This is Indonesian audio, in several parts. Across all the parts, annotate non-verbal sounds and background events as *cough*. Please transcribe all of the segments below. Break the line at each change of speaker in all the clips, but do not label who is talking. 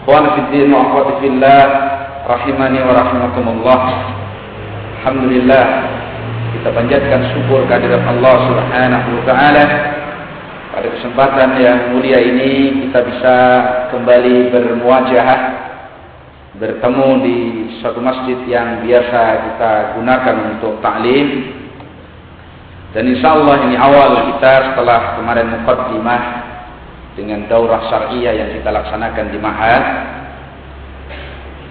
Ikhwan fiddin wa akhwati fillah rahimani wa rahimakumullah. Alhamdulillah kita panjatkan syukur kehadirat Allah Subhanahu wa taala. Pada kesempatan yang mulia ini kita bisa kembali bermuajah bertemu di suatu masjid yang biasa kita gunakan untuk taklim. Dan insya Allah ini awal kita setelah kemarin mukaddimah dengan daurah syariah yang kita laksanakan di Mahad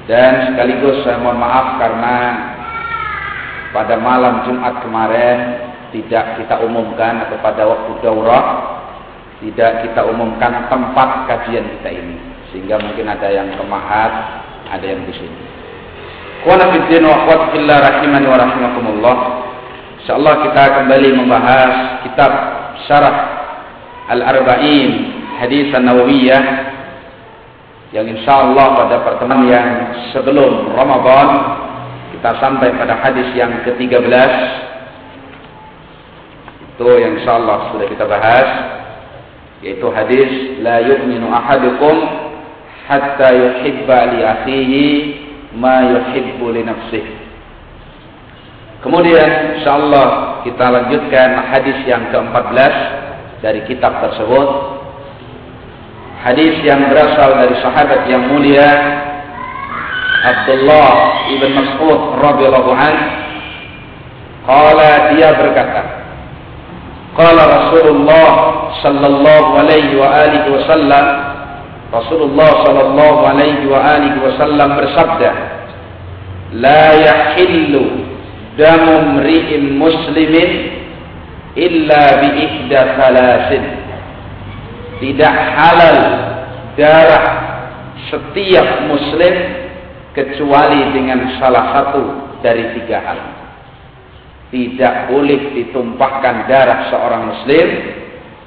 dan sekaligus saya mohon maaf karena pada malam Jumat kemarin tidak kita umumkan atau pada waktu daurah tidak kita umumkan tempat kajian kita ini sehingga mungkin ada yang ke Mahad ada yang di sini. Kuala fiddin wa akhwat rahimani wa rahimakumullah. Insyaallah kita kembali membahas kitab Syarah Al-Arba'in hadis An-Nawawiyah yang insya Allah pada pertemuan yang sebelum Ramadan kita sampai pada hadis yang ke-13 itu yang insya Allah sudah kita bahas yaitu hadis la yu'minu ahadukum hatta yuhibba li akhihi ma yuhibbu li nafsihi. Kemudian insyaallah kita lanjutkan hadis yang ke-14 dari kitab tersebut hadis yang berasal dari sahabat yang mulia Abdullah ibn Mas'ud radhiyallahu an qala dia berkata qala Rasulullah sallallahu alaihi wa alihi wasallam Rasulullah sallallahu alaihi wa alihi wasallam bersabda la yahillu damu mri'in muslimin illa bi ihda thalasin tidak halal darah setiap muslim kecuali dengan salah satu dari tiga hal. Tidak boleh ditumpahkan darah seorang muslim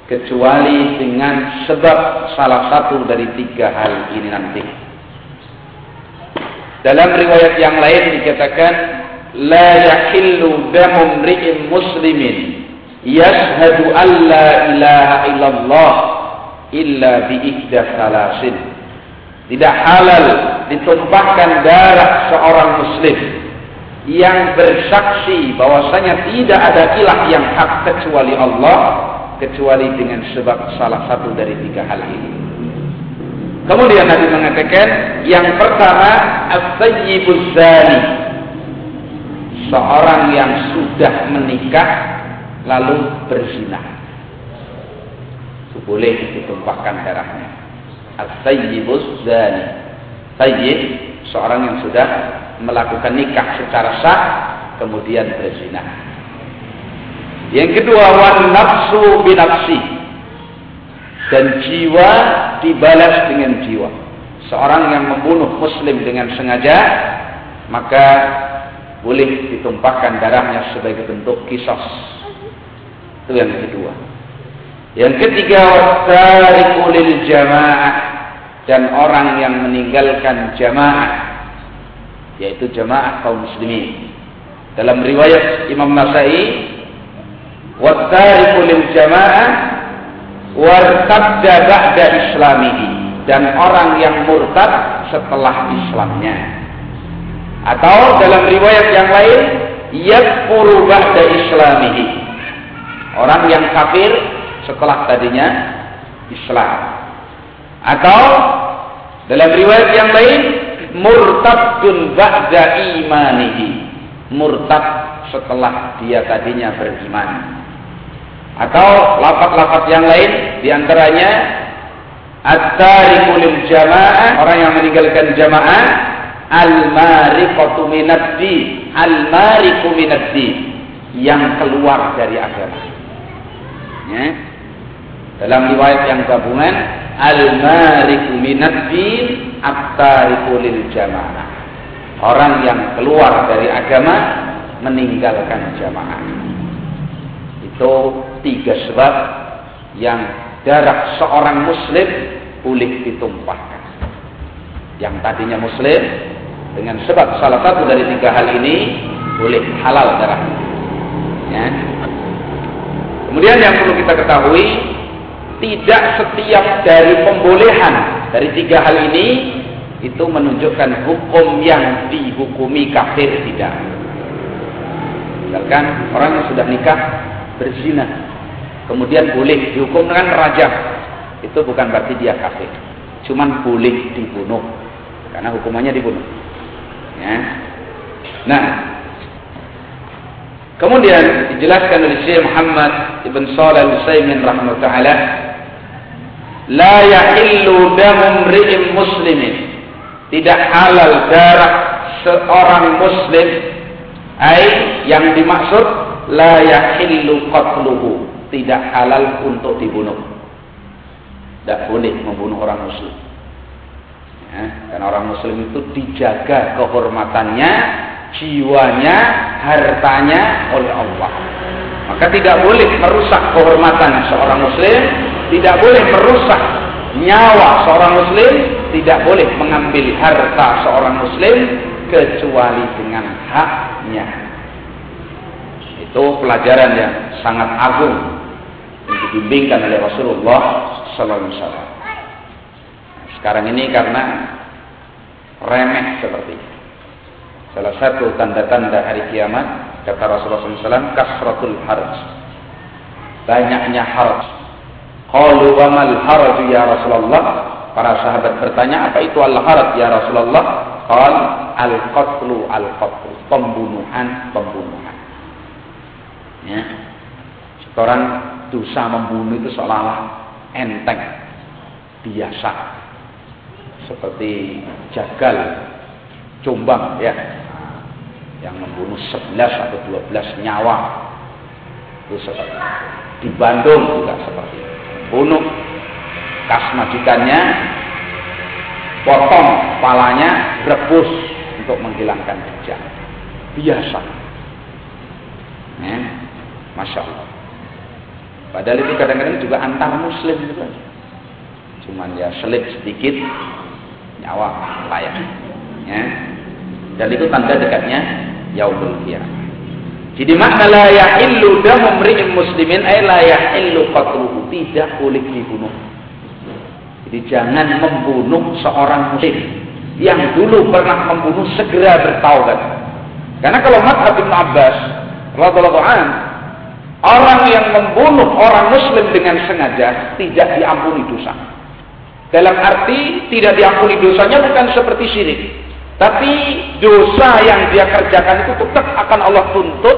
kecuali dengan sebab salah satu dari tiga hal ini nanti. Dalam riwayat yang lain dikatakan la yahillu damu muslimin yashhadu an la ilaha illallah illa bi ihda salasin. Tidak halal ditumpahkan darah seorang muslim yang bersaksi bahwasanya tidak ada ilah yang hak kecuali Allah kecuali dengan sebab salah satu dari tiga hal ini. Kemudian Nabi mengatakan yang pertama as-sayyibuz zani. Seorang yang sudah menikah lalu berzina boleh ditumpahkan darahnya. As-sayyibus zani. Sayyib seorang yang sudah melakukan nikah secara sah kemudian berzina. Yang kedua, wan nafsu binafsi. Dan jiwa dibalas dengan jiwa. Seorang yang membunuh muslim dengan sengaja, maka boleh ditumpahkan darahnya sebagai bentuk kisos. Itu yang kedua. Yang ketiga, wasariqu lil jamaah dan orang yang meninggalkan jamaah yaitu jamaah kaum muslimin. Dalam riwayat Imam Nasai, wasariqu lil jamaah wartadda ba'da islamihi dan orang yang murtad setelah Islamnya. Atau dalam riwayat yang lain, yakfuru ba'da islamihi. Orang yang kafir setelah tadinya Islam. Atau dalam riwayat yang lain, murtadun ba'da imanihi. Murtad setelah dia tadinya beriman. Atau lapat-lapat yang lain di antaranya At-tariku lil jamaah, orang yang meninggalkan jamaah, al-mariqatu minad-din, al-mariqu minad-din, yang keluar dari agama. Ya. Dalam riwayat yang gabungan, al-mariqu minad-din, at-tariku lil jamaah. Orang yang keluar dari agama meninggalkan jamaah. Itu tiga sebab yang darah seorang muslim boleh ditumpahkan. Yang tadinya muslim dengan sebab salah satu dari tiga hal ini boleh halal darah. Ya. Kemudian yang perlu kita ketahui tidak setiap dari pembolehan dari tiga hal ini itu menunjukkan hukum yang dihukumi kafir tidak. Misalkan orang yang sudah nikah berzina kemudian boleh dihukum dengan raja itu bukan berarti dia kafir. Cuman boleh dibunuh karena hukumannya dibunuh. Ya. Nah kemudian dijelaskan oleh Syekh Muhammad Ibn Shalih Al-Utsaimin rahimahullah la yahillu damu mri'in muslimin tidak halal darah seorang muslim ai yang dimaksud la yahillu qatluhu tidak halal untuk dibunuh. Tidak boleh membunuh orang muslim. Ya, karena orang muslim itu dijaga kehormatannya, jiwanya, hartanya oleh Allah. Maka tidak boleh merusak kehormatan seorang muslim, tidak boleh merusak nyawa seorang muslim, tidak boleh mengambil harta seorang muslim kecuali dengan haknya. Itu pelajaran yang sangat agung dibimbingkan oleh Rasulullah Sallallahu Alaihi Wasallam. Sekarang ini karena remeh seperti. Salah satu tanda-tanda hari kiamat kata Rasulullah SAW kasratul harj. Banyaknya harj. Qalu wa mal harj ya Rasulullah? Para sahabat bertanya, apa itu al harj ya Rasulullah? Qal al qatlu al qatlu, pembunuhan, pembunuhan. Ya. Orang dosa membunuh itu seolah-olah enteng, biasa. Seperti jagal, jombang ya. Yang membunuh 11 atau 12 nyawa. Itu seperti. Di Bandung juga seperti itu. Bunuh kas majikannya, potong kepalanya, rebus untuk menghilangkan jejak. Biasa. Ya. Masya Allah. Padahal itu kadang-kadang juga antar muslim gitu aja. Cuman ya selip sedikit nyawa layak. Ya. Dan itu tanda dekatnya yaumul qiyamah. Jadi makna la yahillu damu mri'in muslimin ay la yahillu qatluhu, tidak boleh dibunuh. Jadi jangan membunuh seorang muslim yang dulu pernah membunuh segera bertaubat. Karena kalau Madhab Ibn Abbas radhiyallahu anhu Orang yang membunuh orang muslim dengan sengaja tidak diampuni dosa. Dalam arti tidak diampuni dosanya bukan seperti syirik. Tapi dosa yang dia kerjakan itu tetap akan Allah tuntut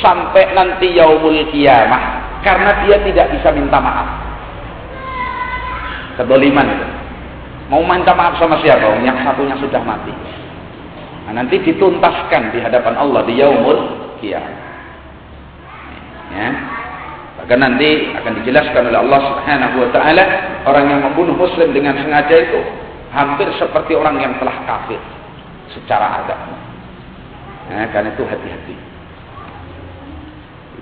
sampai nanti yaumul kiamah. Karena dia tidak bisa minta maaf. Kedoliman itu. Mau minta maaf sama siapa? Yang satunya sudah mati. Nah, nanti dituntaskan di hadapan Allah di yaumul qiyamah. Ya. Bahkan nanti akan dijelaskan oleh Allah Subhanahu wa taala orang yang membunuh muslim dengan sengaja itu hampir seperti orang yang telah kafir secara adab. Ya, karena itu hati-hati.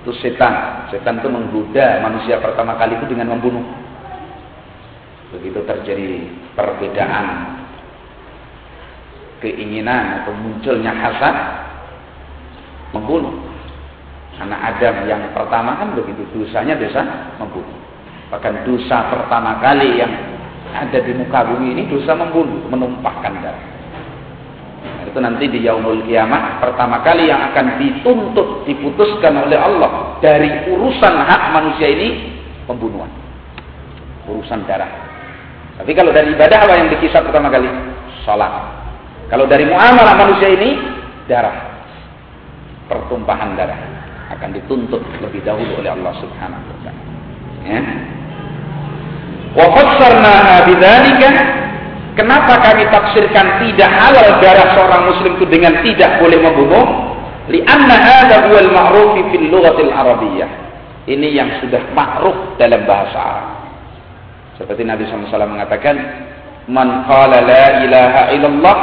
Itu setan. Setan itu menggoda manusia pertama kali itu dengan membunuh. Begitu terjadi perbedaan keinginan atau munculnya hasad membunuh. Karena Adam yang pertama kan begitu dosanya dosa membunuh. Bahkan dosa pertama kali yang ada di muka bumi ini dosa membunuh, menumpahkan darah. Itu nanti di yaumul kiamat pertama kali yang akan dituntut, diputuskan oleh Allah dari urusan hak manusia ini pembunuhan. Urusan darah. Tapi kalau dari ibadah apa yang dikisah pertama kali? Salat. Kalau dari muamalah manusia ini darah. Pertumpahan darah akan dituntut lebih dahulu oleh Allah Subhanahu wa taala. Ya. Wa Kenapa kami tafsirkan tidak halal darah seorang muslim itu dengan tidak boleh membunuh? Lianna hadha huwal ma'ruf fil lughatil arabiyyah. Ini yang sudah ma'ruf dalam bahasa Arab. Seperti Nabi SAW mengatakan, "Man qala la ilaha illallah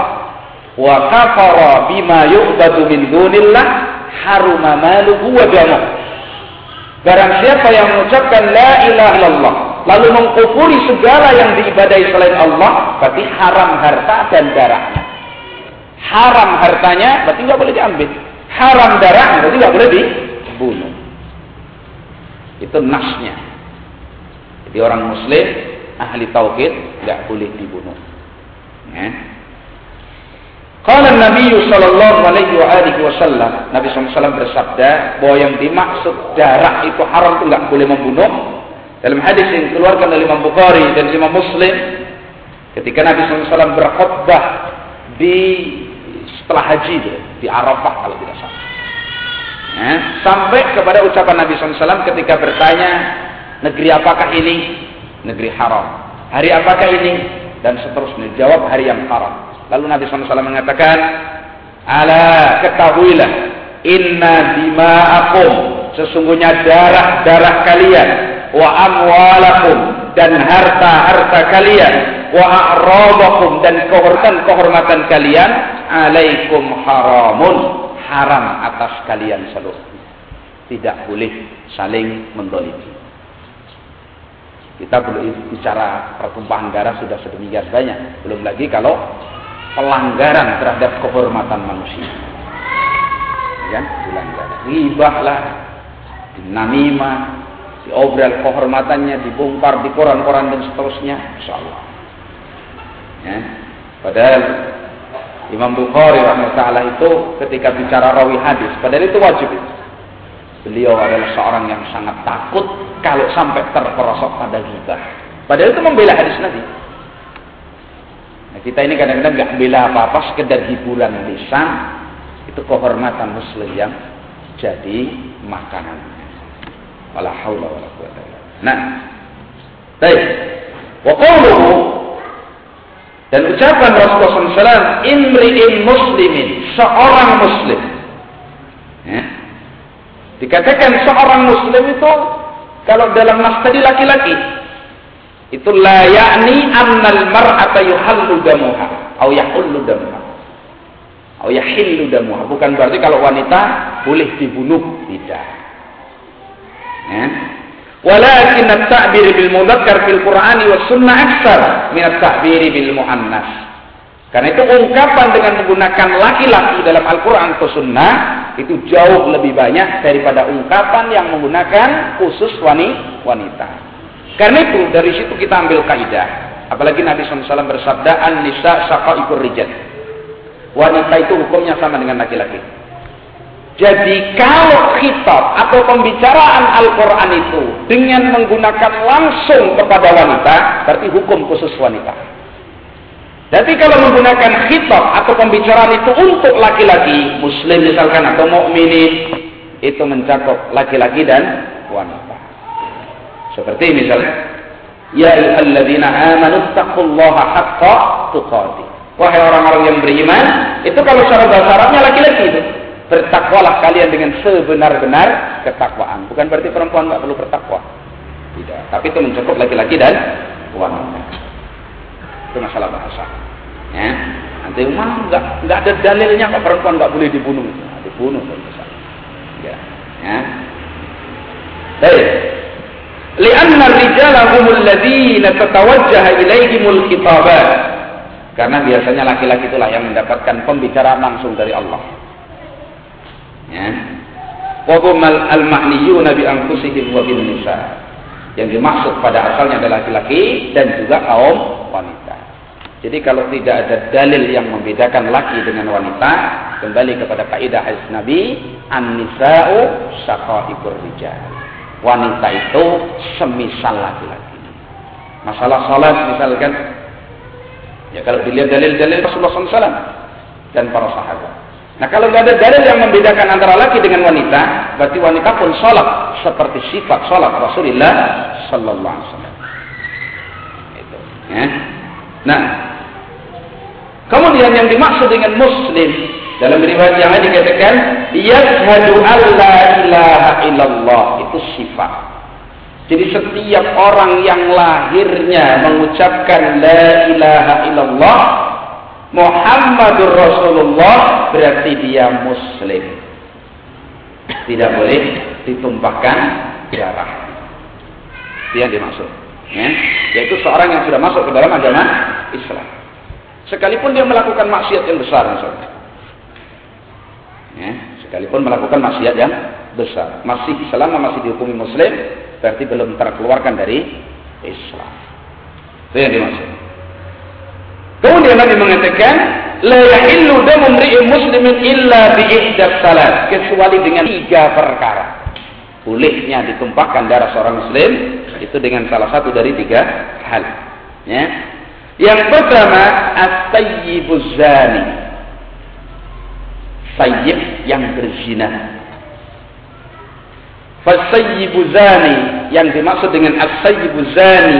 wa kafara bima yu'badu min dunillah haruma maluhu wa damuh. Barang siapa yang mengucapkan la ilaha illallah lalu mengkufuri segala yang diibadai selain Allah, berarti haram harta dan darahnya. Haram hartanya berarti nggak boleh diambil. Haram darahnya berarti nggak boleh dibunuh. Itu nasnya. Jadi orang muslim ahli tauhid nggak boleh dibunuh. Ya. Qala Nabi sallallahu alaihi wasallam, Nabi SAW bersabda bahwa yang dimaksud darah itu haram itu enggak boleh membunuh. Dalam hadis yang dikeluarkan oleh Imam Bukhari dan Imam Muslim, ketika Nabi SAW berkhutbah di setelah haji di Arafah kalau tidak salah. Ya, sampai kepada ucapan Nabi SAW ketika bertanya, negeri apakah ini? Negeri haram. Hari apakah ini? Dan seterusnya. Jawab hari yang haram. Lalu Nabi SAW mengatakan, Ala ketahuilah, inna dima'akum, sesungguhnya darah-darah kalian, wa amwalakum, dan harta-harta kalian, wa a'radakum, dan kehormatan-kehormatan kalian, alaikum haramun, haram atas kalian seluruhnya. Tidak boleh saling mendolimi. Kita belum bicara pertumpahan darah sudah sedemikian banyak. Belum lagi kalau pelanggaran terhadap kehormatan manusia. Ya, pelanggaran. Ribah lah, namimah, diobral kehormatannya, dibongkar di koran-koran dan seterusnya, insya Allah. Ya. Padahal Imam Bukhari rahimahullah itu ketika bicara rawi hadis, padahal itu wajib. Beliau adalah seorang yang sangat takut kalau sampai terperosok pada ghibah. Padahal itu membela hadis Nabi. Nah, kita ini kadang-kadang nggak bela apa-apa, sekedar hiburan lisan, itu kehormatan muslim yang jadi makanan. Wala haula wala quwata Nah, baik. Wa qawluhu dan ucapan Rasulullah SAW, imri'in muslimin, seorang muslim. Ya. Dikatakan seorang muslim itu, kalau dalam nas tadi laki-laki, itu la yakni annal mar'ata yuhallu damuha atau yahullu damuha atau yahillu damuha bukan berarti kalau wanita boleh dibunuh tidak ya walakin at-ta'bir bil mudzakkar fil qur'ani was sunnah aksar min at-ta'bir bil muannas karena itu ungkapan dengan menggunakan laki-laki dalam Al-Quran atau Sunnah itu jauh lebih banyak daripada ungkapan yang menggunakan khusus wanita. Karena itu dari situ kita ambil kaidah. Apalagi Nabi SAW bersabda an-nisa ikur rijal. Wanita itu hukumnya sama dengan laki-laki. Jadi kalau kitab atau pembicaraan Al-Quran itu dengan menggunakan langsung kepada wanita, berarti hukum khusus wanita. Jadi kalau menggunakan kitab atau pembicaraan itu untuk laki-laki, muslim misalkan atau mukminin, itu mencakup laki-laki dan wanita. Seperti misalnya, Ya ayyuhalladzina amanu taqullaha haqqa tuqatih. Wahai orang-orang yang beriman, itu kalau Arabnya laki-laki itu. Bertakwalah kalian dengan sebenar-benar ketakwaan. Bukan berarti perempuan nggak perlu bertakwa. Tidak. Tapi itu mencakup laki-laki dan wanita. Itu masalah bahasa. Ya. Nanti mah nggak nggak ada dalilnya kok perempuan nggak boleh dibunuh. Nah, dibunuh besar. Ya. Ya. Baik. Lianna rijala humul ladzina tatawajjaha ilaihimul khitabat. Karena biasanya laki-laki itulah yang mendapatkan pembicaraan langsung dari Allah. Ya. Wahum al-ma'niyuna bi anfusihim wa bin nisa. Yang dimaksud pada asalnya adalah laki-laki dan juga kaum wanita. Jadi kalau tidak ada dalil yang membedakan laki dengan wanita, kembali kepada kaidah hadis Nabi, an-nisa'u syaqaiqur rijal. Wanita itu semisal laki-laki. Masalah salat misalkan, ya kalau dilihat dalil-dalil Rasulullah SAW dan para sahabat. Nah kalau nggak ada dalil yang membedakan antara laki dengan wanita, berarti wanita pun sholat seperti sifat sholat Rasulullah Sallallahu Alaihi Wasallam. Ya. Nah, kemudian yang dimaksud dengan Muslim dalam riwayat yang lain dikatakan yashhadu alla ilaha illallah itu sifat. Jadi setiap orang yang lahirnya mengucapkan la ilaha illallah Muhammadur Rasulullah berarti dia muslim. Tidak boleh ditumpahkan darah. Yang dimaksud. Ya. Yaitu seorang yang sudah masuk ke dalam agama Islam. Sekalipun dia melakukan maksiat yang besar. Ya. Sekalipun melakukan maksiat yang besar. Masih selama masih dihukumi muslim, berarti belum terkeluarkan dari Islam. Itu yang dimaksud. Kemudian Nabi mengatakan, la yahillu damu muslimin illa bi ihdas salat, kecuali dengan tiga perkara. Bolehnya ditumpahkan darah seorang muslim itu dengan salah satu dari tiga hal. Ya. Yang pertama, at-tayyibuz zani. Sayyib yang berzina. Fasayyibu zani yang dimaksud dengan as-sayyibu zani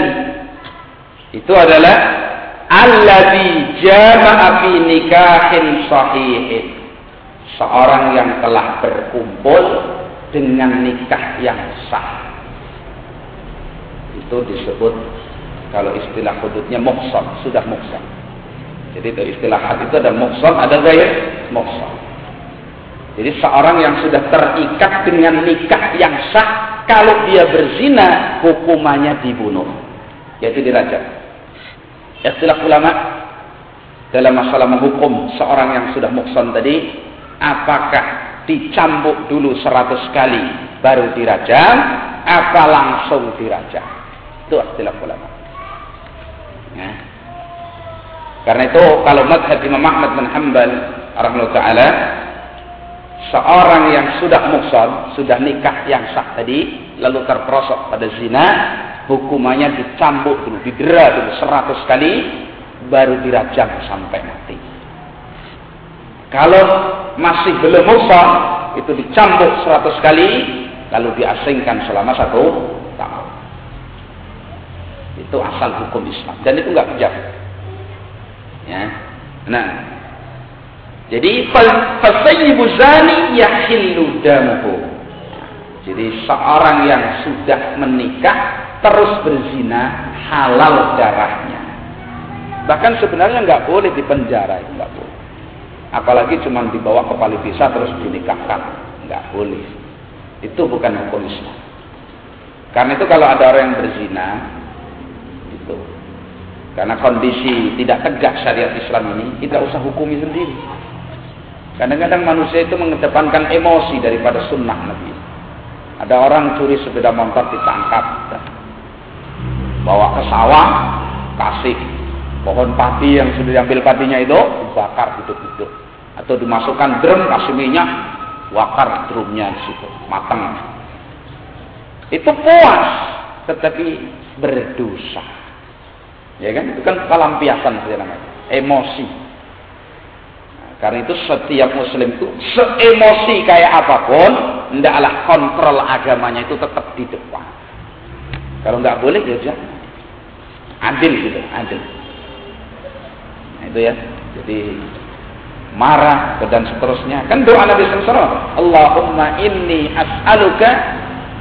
itu adalah alladhi jama'a fi nikahin sahihin. Seorang yang telah berkumpul dengan nikah yang sah. Itu disebut kalau istilah hududnya muhsan sudah muhsan jadi itu istilah hadis itu ada muhsan ada gaya muhsan jadi seorang yang sudah terikat dengan nikah yang sah kalau dia berzina hukumannya dibunuh. Yaitu dirajam Istilah ulama dalam masalah menghukum seorang yang sudah mukson tadi, apakah dicambuk dulu seratus kali baru dirajam, apa langsung dirajam? Itu istilah ulama. Ya. Karena itu kalau madhab Imam Ahmad bin Hanbal taala seorang yang sudah mukson, sudah nikah yang sah tadi, lalu terperosok pada zina, hukumannya dicambuk dulu, didera dulu seratus kali, baru dirajam sampai mati. Kalau masih belum musa, itu dicambuk seratus kali, lalu diasingkan selama satu tahun. Itu asal hukum Islam. Dan itu nggak kejam. Ya. Nah, jadi fasayyibu zani yahillu damuhu. Jadi seorang yang sudah menikah terus berzina halal darahnya. Bahkan sebenarnya nggak boleh dipenjara nggak boleh. Apalagi cuma dibawa ke Palivisa terus dinikahkan, nggak boleh. Itu bukan hukum Islam. Karena itu kalau ada orang yang berzina, itu karena kondisi tidak tegak syariat Islam ini, kita usah hukumi sendiri. Kadang-kadang manusia itu mengedepankan emosi daripada sunnah Nabi. Ada orang curi sepeda motor ditangkap, bawa ke sawah, kasih pohon padi yang sudah diambil padinya itu dibakar hidup-hidup. Atau dimasukkan drum kasih minyak wakar drumnya di situ matang itu puas tetapi berdosa. Ya kan? Itu kan pelampiasan namanya. Emosi. Nah, karena itu setiap muslim itu seemosi kayak apa pun hendaklah kontrol agamanya itu tetap di depan. Kalau nggak boleh ya jangan adil gitu adil nah, itu ya jadi marah dan seterusnya. Kan doa Nabi. Allahumma inni as'aluka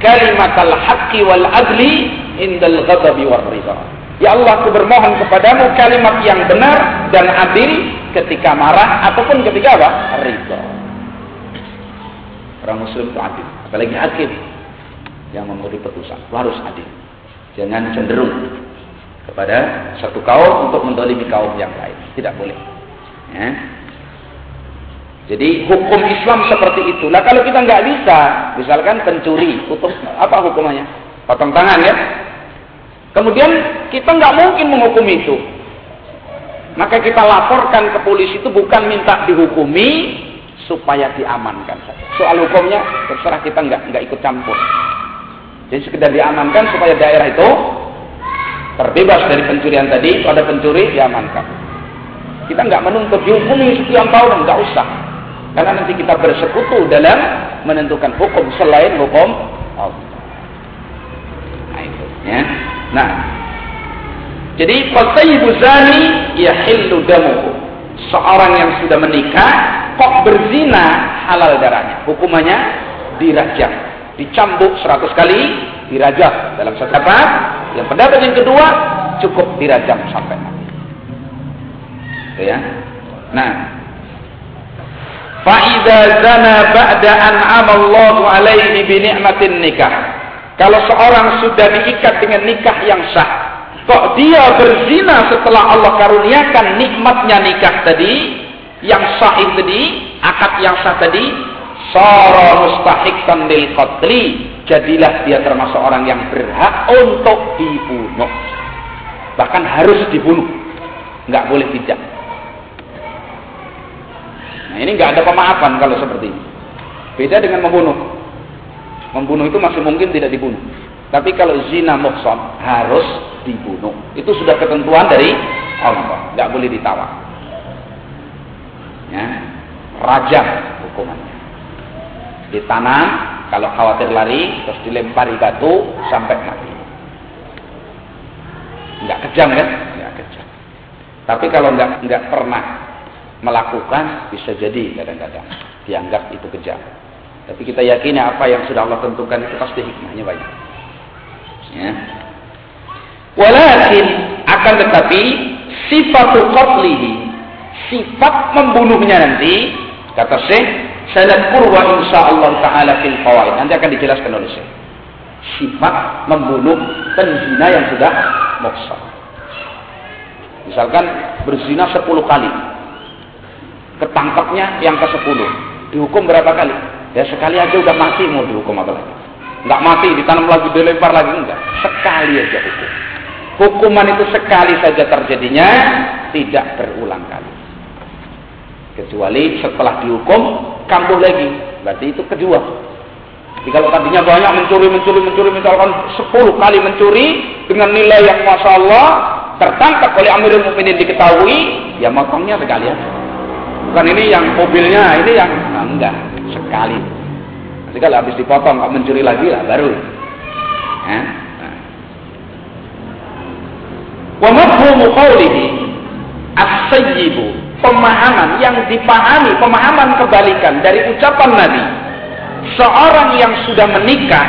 kalimatal haqqi wal adli indal ghadabi war ridha. Ya Allah, aku bermohon kepadamu kalimat yang benar dan adil ketika marah ataupun ketika apa? Ridha. Orang muslim itu adil, apalagi hakim yang memberi putusan. Harus adil. Jangan cenderung kepada satu kaum untuk mendolimi kaum yang lain. Tidak boleh. Ya. Jadi hukum Islam seperti itu. Nah kalau kita nggak bisa, misalkan pencuri, tutup apa hukumannya? Potong tangan ya. Kemudian kita nggak mungkin menghukum itu. Maka kita laporkan ke polisi itu bukan minta dihukumi supaya diamankan. Soal hukumnya terserah kita nggak nggak ikut campur. Jadi sekedar diamankan supaya daerah itu terbebas dari pencurian tadi. Kalau ada pencuri diamankan. Kita nggak menuntut dihukumi sekian tahun, nggak usah. Karena nanti kita bersekutu dalam menentukan hukum selain hukum Allah. Nah itu ya. Nah. Jadi fasayyibu zani yahillu damuhu. Seorang yang sudah menikah kok berzina halal darahnya. Hukumannya dirajam. Dicambuk 100 kali, dirajam dalam tempat. Yang pendapat yang kedua cukup dirajam sampai mati. Itu ya. Nah, Fa'idha zana ba'da an'amallahu alaihi bini'matin nikah. Kalau seorang sudah diikat dengan nikah yang sah, kok dia berzina setelah Allah karuniakan nikmatnya nikah tadi, yang sah itu tadi, akad yang sah tadi, sara mustahiqan lil qatli, jadilah dia termasuk orang yang berhak untuk dibunuh. Bahkan harus dibunuh. Enggak boleh tidak. Nah ini nggak ada pemaafan kalau seperti ini. Beda dengan membunuh. Membunuh itu masih mungkin tidak dibunuh. Tapi kalau zina muhsan harus dibunuh. Itu sudah ketentuan dari Allah. Nggak boleh ditawar. Ya. Rajam hukumannya. Ditanam, kalau khawatir lari, terus dilempari batu sampai mati. Nggak kejam kan? Nggak kejam. Tapi kalau nggak nggak pernah melakukan bisa jadi kadang-kadang dianggap itu kejam. Tapi kita yakini apa yang sudah Allah tentukan itu pasti hikmahnya banyak. Ya. Walakin akan tetapi sifat qatlihi sifat membunuhnya nanti kata Syekh sanadkur wa insyaallah taala fil qawaid. Nanti akan dijelaskan oleh Syekh. Sifat membunuh penzina yang sudah moksa. Misalkan berzina 10 kali, ketangkapnya yang ke sepuluh. Dihukum berapa kali? Ya sekali aja udah mati mau dihukum apa lagi? Nggak mati ditanam lagi dilempar lagi enggak. Sekali aja hukum. Hukuman itu sekali saja terjadinya tidak berulang kali. Kecuali setelah dihukum kambuh lagi berarti itu kedua jadi kalau tadinya banyak mencuri, mencuri, mencuri, misalkan sepuluh kali mencuri dengan nilai yang masya Allah tertangkap oleh Amirul Mukminin diketahui, ya motongnya sekali aja. Bukan ini yang mobilnya, ini yang nah, enggak sekali. Nanti kalau habis dipotong kok mencuri lagi lah baru. Ya. Nah. Wa mafhumu qawlihi as-sayyibu pemahaman yang dipahami, pemahaman kebalikan dari ucapan Nabi. Seorang yang sudah menikah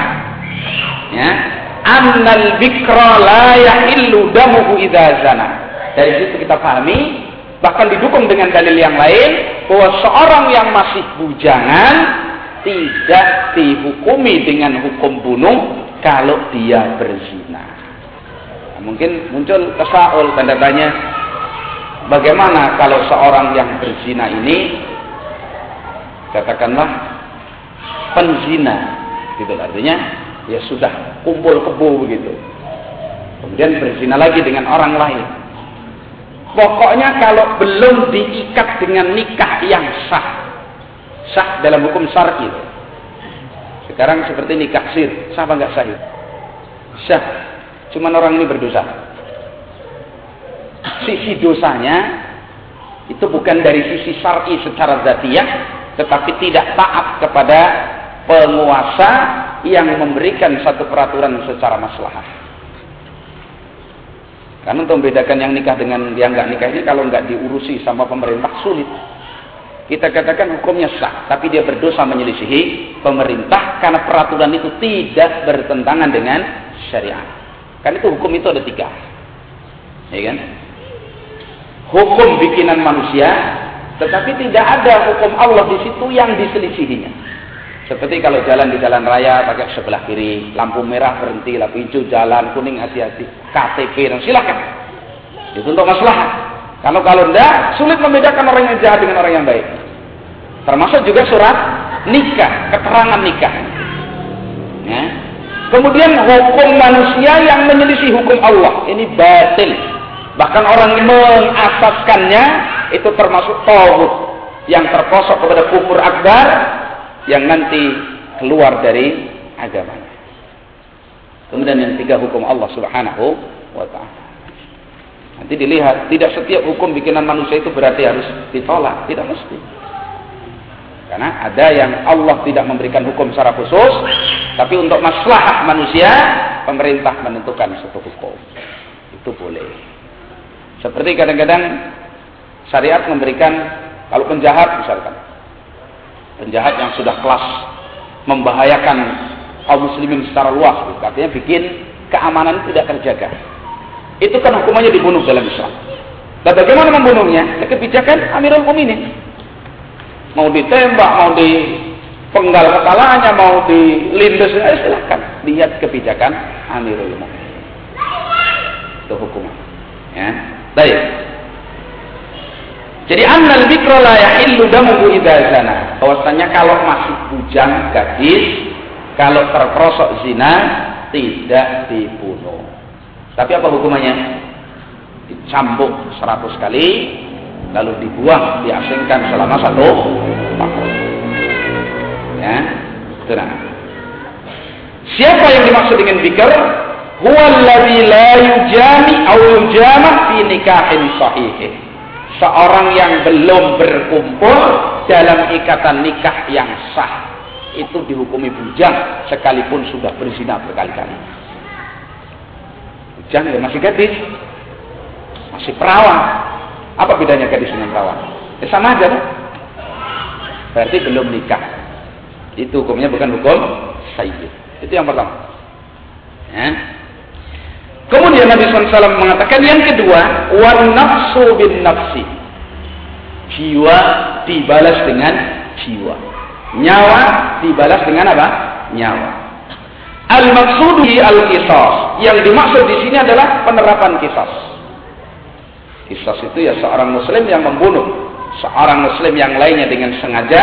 ya, annal bikra la yahillu damuhu idza zana. Dari situ kita pahami Bahkan didukung dengan dalil yang lain bahwa seorang yang masih bujangan tidak dihukumi dengan hukum bunuh kalau dia berzina. Mungkin muncul kesaul tanda tanya bagaimana kalau seorang yang berzina ini katakanlah penzina gitu artinya ya sudah kumpul kebo begitu kemudian berzina lagi dengan orang lain Pokoknya kalau belum diikat dengan nikah yang sah. Sah dalam hukum syar'i. Sekarang seperti nikah sir, sah apa enggak sah? Sah. Cuman orang ini berdosa. Sisi dosanya itu bukan dari sisi syar'i secara zatiyah, tetapi tidak taat kepada penguasa yang memberikan satu peraturan secara maslahat. Karena untuk membedakan yang nikah dengan yang nggak nikah ini kalau nggak diurusi sama pemerintah sulit. kita katakan hukumnya sah, tapi dia berdosa menyelisihi pemerintah karena peraturan itu tidak bertentangan dengan syariat. Kan itu hukum itu ada tiga, ya kan? Hukum bikinan manusia, tetapi tidak ada hukum Allah di situ yang diselisihinya. Seperti kalau jalan di jalan raya pakai sebelah kiri, lampu merah berhenti, lampu hijau jalan, kuning hati-hati, KTP dan silakan. Itu untuk masalah. Kalau kalau tidak, sulit membedakan orang yang jahat dengan orang yang baik. Termasuk juga surat nikah, keterangan nikah. Ya. Kemudian hukum manusia yang menyelisih hukum Allah. Ini batil. Bahkan orang mengasaskannya itu termasuk tauhid yang terposok kepada kufur akbar yang nanti keluar dari agamanya. Kemudian yang tiga hukum Allah Subhanahu wa taala. Nanti dilihat, tidak setiap hukum bikinan manusia itu berarti harus ditolak, tidak mesti. Karena ada yang Allah tidak memberikan hukum secara khusus, tapi untuk maslahat manusia, pemerintah menentukan satu hukum. Itu boleh. Seperti kadang-kadang syariat memberikan kalau penjahat misalkan, penjahat yang sudah kelas membahayakan kaum muslimin secara luas, artinya bikin keamanan tidak terjaga itu kan hukumannya dibunuh dalam Islam. Dan bagaimana membunuhnya? Ya, kebijakan Amirul Mukminin. Mau ditembak, mau dipenggal kepalanya, mau dilindas, eh, silahkan. Lihat kebijakan Amirul Mukminin. Itu hukuman. Ya. Baik. Jadi annal bikra la yahillu damuhu idza zana. Bahwasanya kalau masih bujang gadis, kalau terperosok zina tidak dibunuh. Tapi apa hukumannya? Dicambuk seratus kali, lalu dibuang, diasingkan selama satu tahun. Ya, nah. Siapa yang dimaksud dengan bikar? Huwa alladhi la yujami aw yujama fi nikahin sahih. Seorang yang belum berkumpul dalam ikatan nikah yang sah itu dihukumi bujang sekalipun sudah berzina berkali-kali. Jangan ya masih gadis. Masih perawan. Apa bedanya gadis dengan perawan? Ya sama aja kan? Berarti belum nikah. Itu hukumnya bukan hukum sayyid. Itu yang pertama. Ya. Kemudian Nabi SAW mengatakan yang kedua, wan nafsu bin nafsi. Jiwa dibalas dengan jiwa. Nyawa dibalas dengan apa? Nyawa. Al-maqsudu al-qisas. Yang dimaksud di sini adalah penerapan kisas. Kisas itu ya seorang muslim yang membunuh seorang muslim yang lainnya dengan sengaja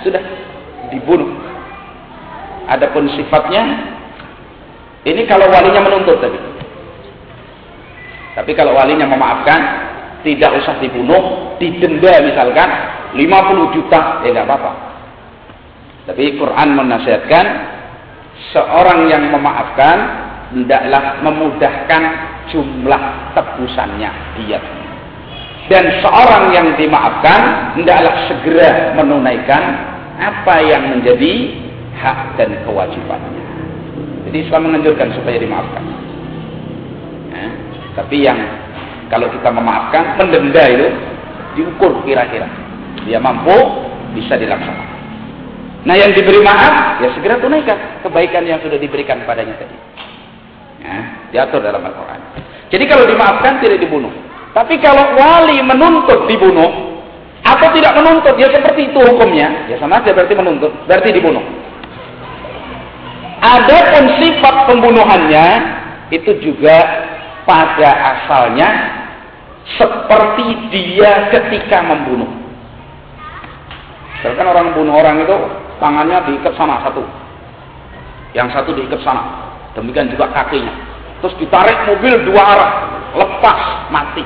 sudah dibunuh. Adapun sifatnya ini kalau walinya menuntut tadi. Tapi kalau walinya memaafkan, tidak usah dibunuh, didenda misalkan 50 juta, ya nggak apa-apa. Tapi Quran menasihatkan seorang yang memaafkan hendaklah memudahkan jumlah tebusannya dia. Dan seorang yang dimaafkan hendaklah segera menunaikan apa yang menjadi hak dan kewajibannya. Jadi Islam menganjurkan supaya dimaafkan. Tapi yang kalau kita memaafkan, mendenda itu diukur kira-kira. Dia mampu, bisa dilaksanakan. Nah yang diberi maaf, ya segera tunaikan kebaikan yang sudah diberikan padanya tadi. Ya, diatur dalam Al-Quran. Jadi kalau dimaafkan tidak dibunuh. Tapi kalau wali menuntut dibunuh, atau tidak menuntut, ya seperti itu hukumnya. Ya sama aja berarti menuntut, berarti dibunuh. Ada pun sifat pembunuhannya, itu juga pada asalnya seperti dia ketika membunuh. Misalkan orang membunuh orang itu tangannya diikat sana satu. Yang satu diikat sana. Demikian juga kakinya. Terus ditarik mobil dua arah. Lepas, mati.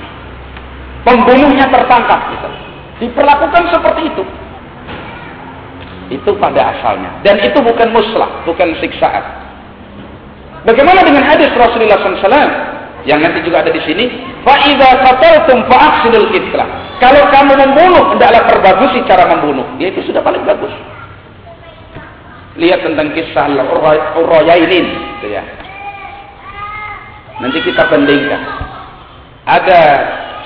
Pembunuhnya tertangkap. Gitu. Diperlakukan seperti itu. Itu pada asalnya. Dan itu bukan muslah, bukan siksaan. Bagaimana dengan hadis Rasulullah SAW yang nanti juga ada di sini? Fa'idha qataltum fa'aksidul kitlah. Kalau kamu membunuh, hendaklah perbagusi cara membunuh. Ya itu sudah paling bagus. Lihat tentang kisah Urayainin. Gitu ya. Nanti kita bandingkan. Ada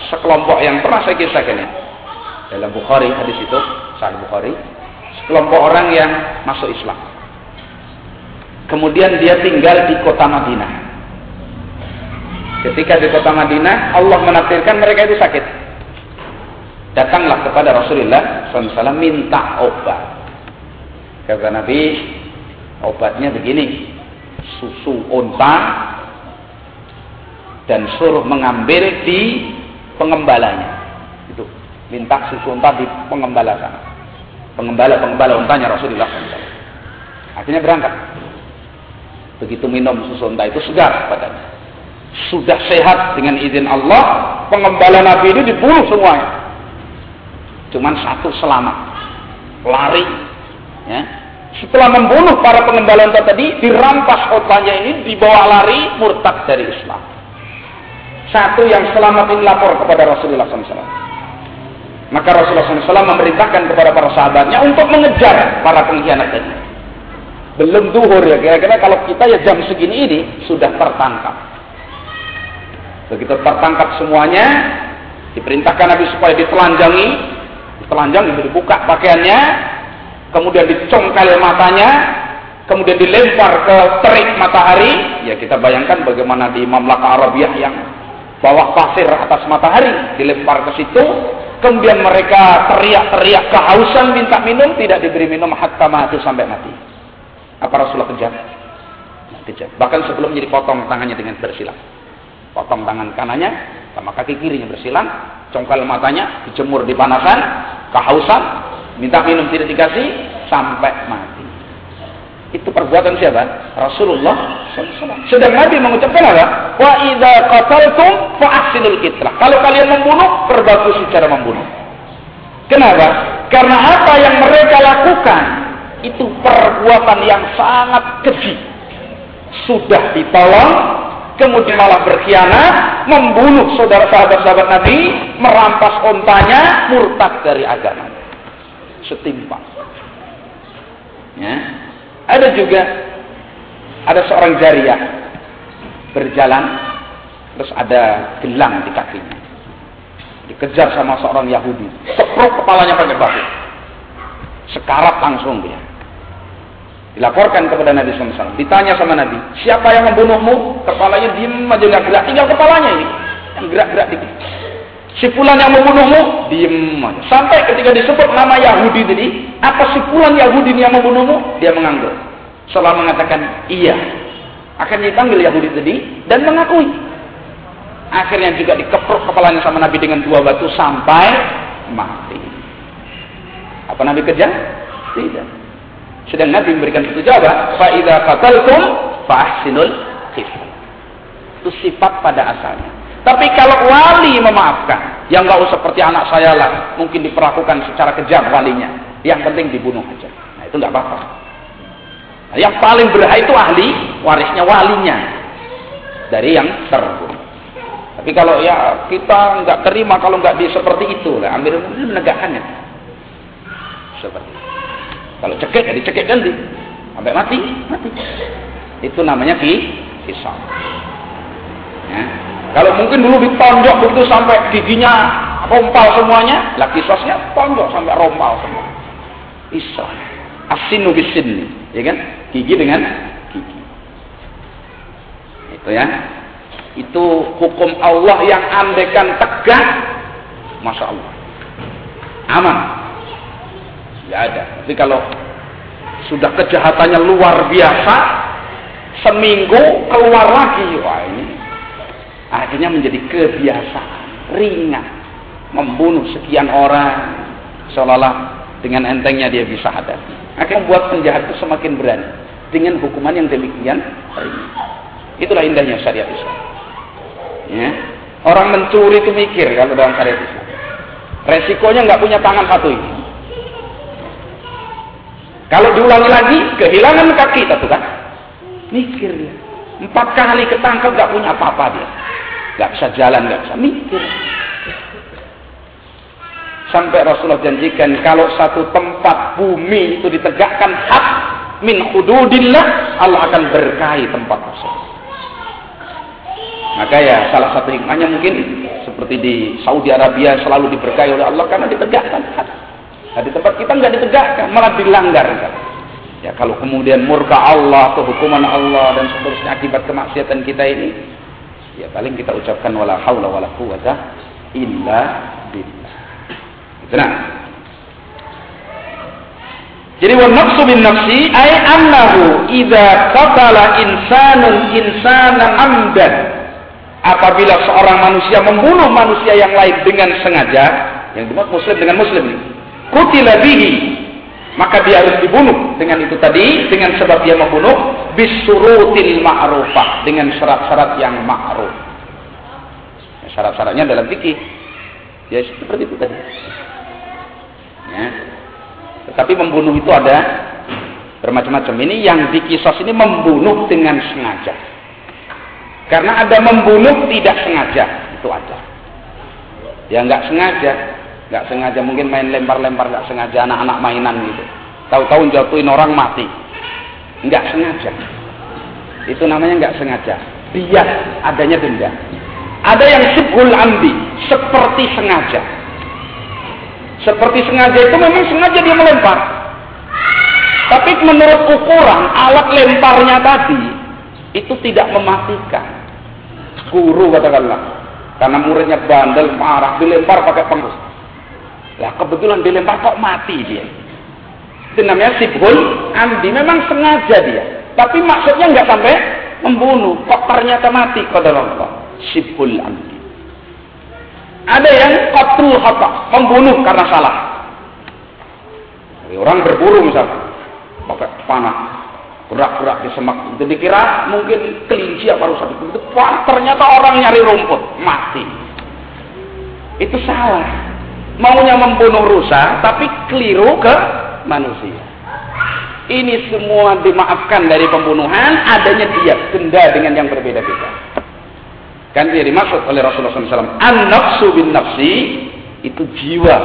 sekelompok yang pernah saya kisahkan ya. Dalam Bukhari hadis itu. Sahih Bukhari. Sekelompok orang yang masuk Islam. Kemudian dia tinggal di kota Madinah. Ketika di kota Madinah, Allah menakdirkan mereka itu sakit. Datanglah kepada Rasulullah SAW minta obat. Kata Nabi, obatnya begini. Susu unta dan suruh mengambil di pengembalanya. Itu minta susu unta di pengembala sana. Pengembala pengembala untanya Rasulullah SAW. Akhirnya berangkat. Begitu minum susu unta itu segar badannya. Sudah sehat dengan izin Allah, pengembala Nabi ini dibunuh semuanya. Cuman satu selamat. Lari. Ya. Setelah membunuh para pengembala tadi, dirampas otanya ini, dibawa lari, murtad dari Islam. Satu yang selamat ini lapor kepada Rasulullah SAW. Maka Rasulullah SAW memerintahkan kepada para sahabatnya untuk mengejar para pengkhianat tadi. Belum duhur ya, kira-kira kalau kita ya jam segini ini sudah tertangkap. Begitu tertangkap semuanya, diperintahkan Nabi supaya ditelanjangi, ditelanjang dibuka pakaiannya, kemudian dicongkel matanya, kemudian dilempar ke terik matahari, ya kita bayangkan bagaimana di Mamlaka Arabiah yang bawah pasir atas matahari dilempar ke situ. Kemudian mereka teriak-teriak kehausan minta minum tidak diberi minum hatta mati sampai mati. Apa Rasulullah kejar? Kejar. Bahkan sebelumnya dipotong tangannya dengan bersilang potong tangan kanannya sama kaki kirinya bersilang congkel matanya dijemur di panasan kehausan minta minum tidak dikasih sampai mati itu perbuatan siapa? Rasulullah SAW. Sedang Nabi mengucapkan apa? Wa idza qataltum fa ahsinul qitlah. Kalau kalian membunuh, perbagus secara membunuh. Kenapa? Karena apa yang mereka lakukan itu perbuatan yang sangat keji. Sudah ditolong, kemudian malah berkhianat, membunuh saudara sahabat-sahabat Nabi, merampas ontanya, murtad dari agama. Setimpang. Ya, ada juga ada seorang jariah berjalan terus ada gelang di kakinya. Dikejar sama seorang Yahudi. Seprok kepalanya pakai batu. Sekarat langsung dia. Dilaporkan kepada Nabi SAW. Ditanya sama Nabi, siapa yang membunuhmu? Kepalanya diem aja nggak gerak. Tinggal kepalanya ini. Yang gerak-gerak dikit. Si fulan yang membunuhmu, diem aja. Sampai ketika disebut nama Yahudi tadi, apa si fulan Yahudi yang membunuhmu? Dia mengangguk. Setelah mengatakan iya. Akan dipanggil Yahudi tadi dan mengakui. Akhirnya juga dikeprok kepalanya sama Nabi dengan dua batu sampai mati. Apa Nabi kerja? Tidak. Sedang Nabi memberikan itu jawab, fa idza qataltum fa ahsinul Itu sifat pada asalnya. Tapi kalau wali memaafkan, yang nggak usah seperti anak saya lah, mungkin diperlakukan secara kejam walinya. Yang penting dibunuh aja. Nah itu nggak apa-apa. Nah, yang paling berhak itu ahli warisnya walinya dari yang terbunuh. Tapi kalau ya kita nggak terima kalau nggak seperti itu, lah ambil menegakkannya. Seperti itu. Kalau cekik ya dicekik ganti sampai mati, mati. Itu namanya ki kisah. Ya. Kalau mungkin dulu ditonjok begitu sampai giginya rompal semuanya, lah kisosnya tonjok sampai rompal semua. Isa. Asinu bisin, ya kan? Gigi dengan gigi. Itu ya. Itu hukum Allah yang andekan tegak, masya Allah. Aman. Tidak ada. Tapi kalau sudah kejahatannya luar biasa, seminggu keluar lagi, wah ini akhirnya menjadi kebiasaan ringan membunuh sekian orang seolah-olah dengan entengnya dia bisa hadapi. Akhirnya membuat penjahat itu semakin berani dengan hukuman yang demikian ringan. Itulah indahnya syariat Islam. Ya. orang mencuri itu mikir kalau dalam syariat Islam. Resikonya nggak punya tangan satu ini kalau diulangi lagi kehilangan kaki satu kan mikir dia empat kali ketangkap nggak punya apa-apa dia nggak bisa jalan, nggak bisa mikir. Sampai Rasulullah janjikan kalau satu tempat bumi itu ditegakkan hak min hududillah, Allah akan berkahi tempat tersebut. Maka ya salah satu hikmahnya mungkin seperti di Saudi Arabia selalu diberkahi oleh Allah karena ditegakkan hak. Nah, di tempat kita nggak ditegakkan, malah dilanggar. Ya kalau kemudian murka Allah atau hukuman Allah dan seterusnya akibat kemaksiatan kita ini, ya paling kita ucapkan wala haula wala quwata illa billah. Itu nah. Jadi wa nafsu bin nafsi ay annahu idza qatala insanun insana amdan apabila seorang manusia membunuh manusia yang lain dengan sengaja yang dimaksud muslim dengan muslim ini kutila bihi maka dia harus dibunuh dengan itu tadi dengan sebab dia membunuh bisurutil ma'rufah dengan syarat-syarat yang ma'ruf syarat-syaratnya dalam fikih ya seperti itu tadi ya tetapi membunuh itu ada bermacam-macam. Ini yang dikisos ini membunuh dengan sengaja. Karena ada membunuh tidak sengaja, itu ada. Ya nggak sengaja, nggak sengaja mungkin main lempar-lempar nggak sengaja anak-anak mainan gitu. Tahu-tahu jatuhin orang mati, nggak sengaja. Itu namanya nggak sengaja. Biar adanya denda. Ada yang sibul ambi, seperti sengaja. Seperti sengaja itu memang sengaja dia melempar. Tapi menurut ukuran alat lemparnya tadi itu tidak mematikan. Guru katakanlah. Karena muridnya bandel, marah, dilempar pakai penggus. Lah kebetulan dilempar kok mati dia. Itu namanya sibhul andi. Memang sengaja dia. Tapi maksudnya nggak sampai membunuh. Kok ternyata mati dalam Allah. Sibhul andi. Ada yang qatlul khata, membunuh karena salah. Jadi orang berburu misalnya, pakai panah, gerak-gerak di semak. Itu dikira mungkin kelinci apa rusak. Itu ternyata orang nyari rumput, mati. Itu salah. Maunya membunuh rusa, tapi keliru ke manusia. Ini semua dimaafkan dari pembunuhan, adanya dia denda dengan yang berbeda-beda. Kan dia dimaksud oleh Rasulullah SAW. An-nafsu bin nafsi itu jiwa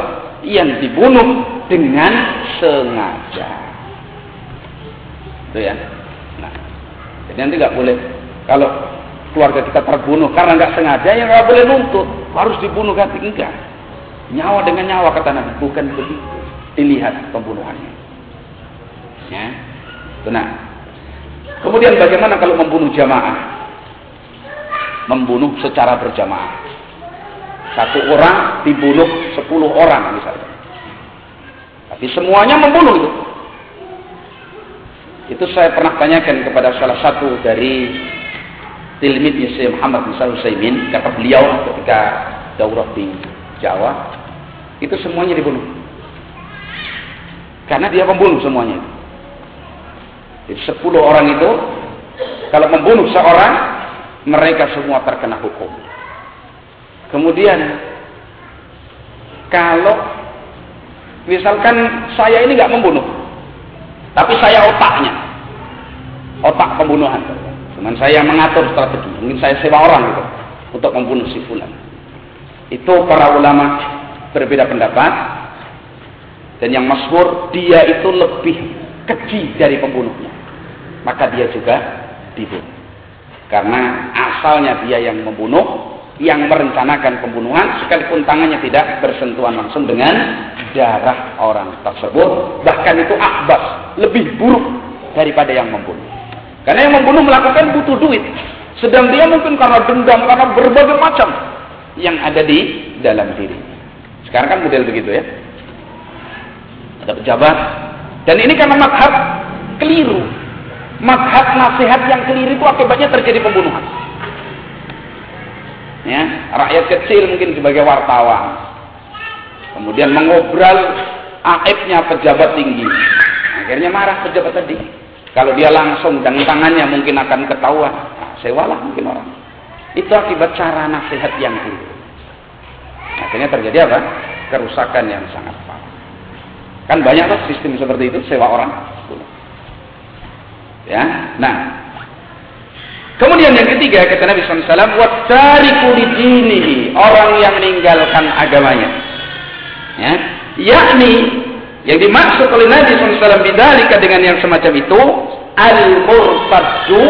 yang dibunuh dengan sengaja. Itu ya. Nah, jadi nanti nggak boleh kalau keluarga kita terbunuh karena nggak sengaja ya nggak boleh nuntut harus dibunuh ganti enggak nyawa dengan nyawa kata Nabi bukan begitu dilihat pembunuhannya ya benar kemudian bagaimana kalau membunuh jamaah membunuh secara berjamaah. Satu orang dibunuh sepuluh orang misalnya. Tapi semuanya membunuh itu. Itu saya pernah tanyakan kepada salah satu dari tilmid Yusuf Muhammad bin Salih kata beliau ketika daurah di Jawa, itu semuanya dibunuh. Karena dia membunuh semuanya. Jadi sepuluh orang itu kalau membunuh seorang mereka semua terkena hukum. Kemudian kalau misalkan saya ini nggak membunuh, tapi saya otaknya, otak pembunuhan. Cuman saya mengatur strategi, mungkin saya sewa orang gitu untuk membunuh si fulan. Itu para ulama berbeda pendapat dan yang masyhur dia itu lebih keji dari pembunuhnya. Maka dia juga dibunuh. Karena asalnya dia yang membunuh, yang merencanakan pembunuhan, sekalipun tangannya tidak bersentuhan langsung dengan darah orang tersebut. Bahkan itu akbas, lebih buruk daripada yang membunuh. Karena yang membunuh melakukan butuh duit. Sedang dia mungkin karena dendam, karena berbagai macam yang ada di dalam diri. Sekarang kan model begitu ya. Ada pejabat. Dan ini karena madhab keliru madhab nasihat yang keliru itu akibatnya terjadi pembunuhan. Ya, rakyat kecil mungkin sebagai wartawan. Kemudian mengobrol aibnya pejabat tinggi. Akhirnya marah pejabat tadi. Kalau dia langsung dengan tangannya mungkin akan ketahuan. Nah, sewalah mungkin orang. Itu akibat cara nasihat yang keliru. Akhirnya terjadi apa? Kerusakan yang sangat parah. Kan banyak loh sistem seperti itu, sewa orang. Ya. Nah, kemudian yang ketiga kata Nabi SAW, "Wattariku lidinihi", orang yang meninggalkan agamanya. Ya, yakni yang dimaksud oleh Nabi SAW bidalika dengan yang semacam itu al-murtaddu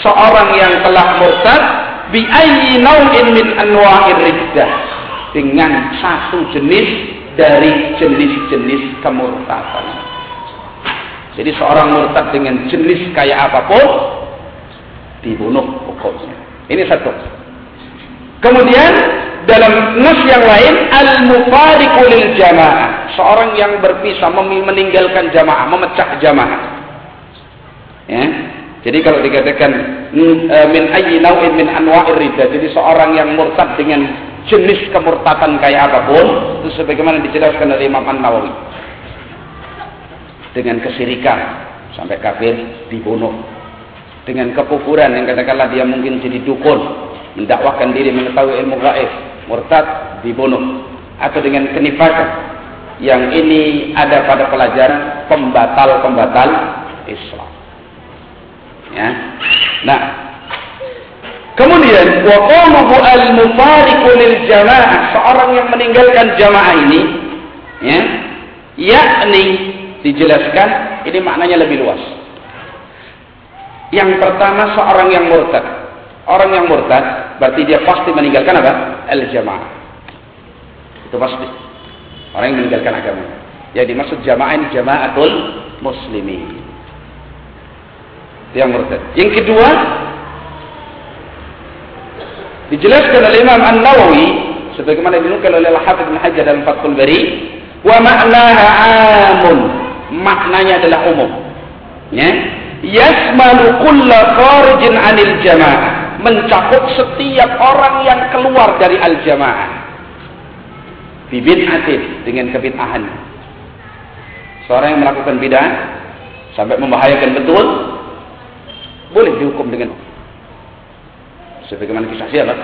seorang yang telah murtad bi ayyi naw'in min anwa'ir riddah dengan satu jenis dari jenis-jenis kemurtadan. Jadi seorang murtad dengan jenis kayak apa pun dibunuh pokoknya. Ini satu. Kemudian dalam nas yang lain lil jamaah, seorang yang berpisah meninggalkan jamaah, memecah jamaah. Ya. Jadi kalau dikatakan e, min ayyi nau'in min anwa'ir jadi seorang yang murtad dengan jenis kemurtadan kayak apa pun, itu sebagaimana dijelaskan oleh Imam An-Nawawi. Dengan kesirikan sampai kafir dibunuh. Dengan kekufuran yang katakanlah dia mungkin jadi dukun, mendakwahkan diri mengetahui ilmu gaib, murtad dibunuh. Atau dengan kenifakan yang ini ada pada pelajaran pembatal-pembatal Islam. Ya. Nah, kemudian wa qawluhu al-mufariqu lil jamaah, seorang yang meninggalkan jamaah ini ya, yakni dijelaskan ini maknanya lebih luas. Yang pertama seorang yang murtad. Orang yang murtad berarti dia pasti meninggalkan apa? Al-jamaah. Itu pasti. Orang yang meninggalkan agama. Jadi maksud jamaah ini jamaatul muslimin yang murtad. Yang kedua, dijelaskan oleh Imam An-Nawawi sebagaimana dinukil oleh Al-Hafidz Ibnu Hajar dalam Fathul Bari, wa ma'naha amun. Maknanya adalah umum. Ya. Yasmalu kulla kharijin 'anil jamaah, mencakup setiap orang yang keluar dari al-jamaah. Bibid'atin dengan kebid'ahan. Seorang yang melakukan bid'ah sampai membahayakan betul boleh dihukum dengan sebagaimana kisah siapa?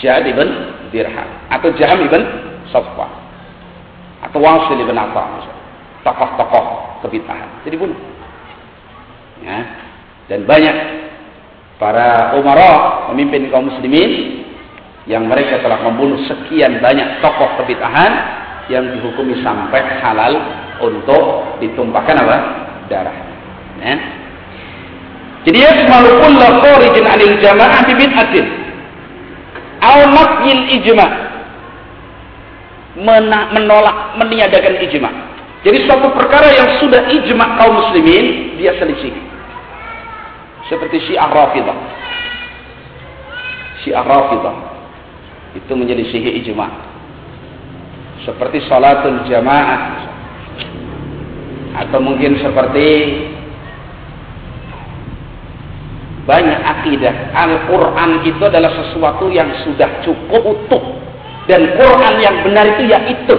Ja'ad ibn Dirham atau Jaham ibn Safwa atau Wasil ibn Atta tokoh-tokoh kebitahan jadi bunuh. Ya. Dan banyak para umara pemimpin kaum muslimin yang mereka telah membunuh sekian banyak tokoh kebitahan yang dihukumi sampai halal untuk ditumpahkan apa? Darah. Ya jadi yasmalu kulla kharijin 'anil jama'ah bi bid'atin. Aw nafyil ijma' menolak meniadakan ijma' jadi suatu perkara yang sudah ijma' kaum muslimin dia selisih. Seperti Syiah Rafidah Syiah Rafidah itu menyelisih ijma' seperti salatul jamaah. Atau mungkin seperti banyak akidah. Al-Quran itu adalah sesuatu yang sudah cukup utuh. Dan Quran yang benar itu ya itu.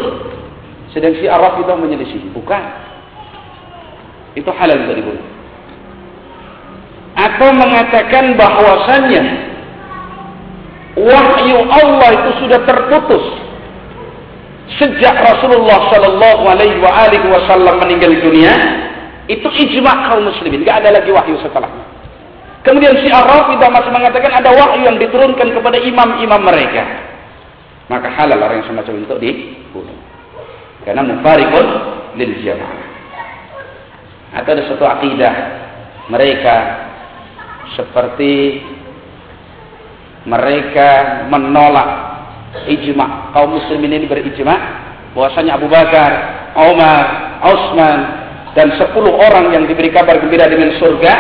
Sedang si Arab itu menyelisih. Bukan. Itu halal untuk dibunuh. Atau mengatakan bahwasannya wahyu Allah itu sudah terputus sejak Rasulullah Shallallahu Alaihi Wasallam meninggal dunia itu ijma kaum muslimin, nggak ada lagi wahyu setelahnya. Kemudian si Ar-Rafidah masih mengatakan ada wahyu yang diturunkan kepada imam-imam mereka. Maka halal orang yang semacam itu dibunuh. Karena mufarikun lil jamaah. Atau ada satu akidah mereka seperti mereka menolak ijma kaum muslimin ini berijma bahwasanya Abu Bakar, Umar, Utsman dan sepuluh orang yang diberi kabar gembira dengan surga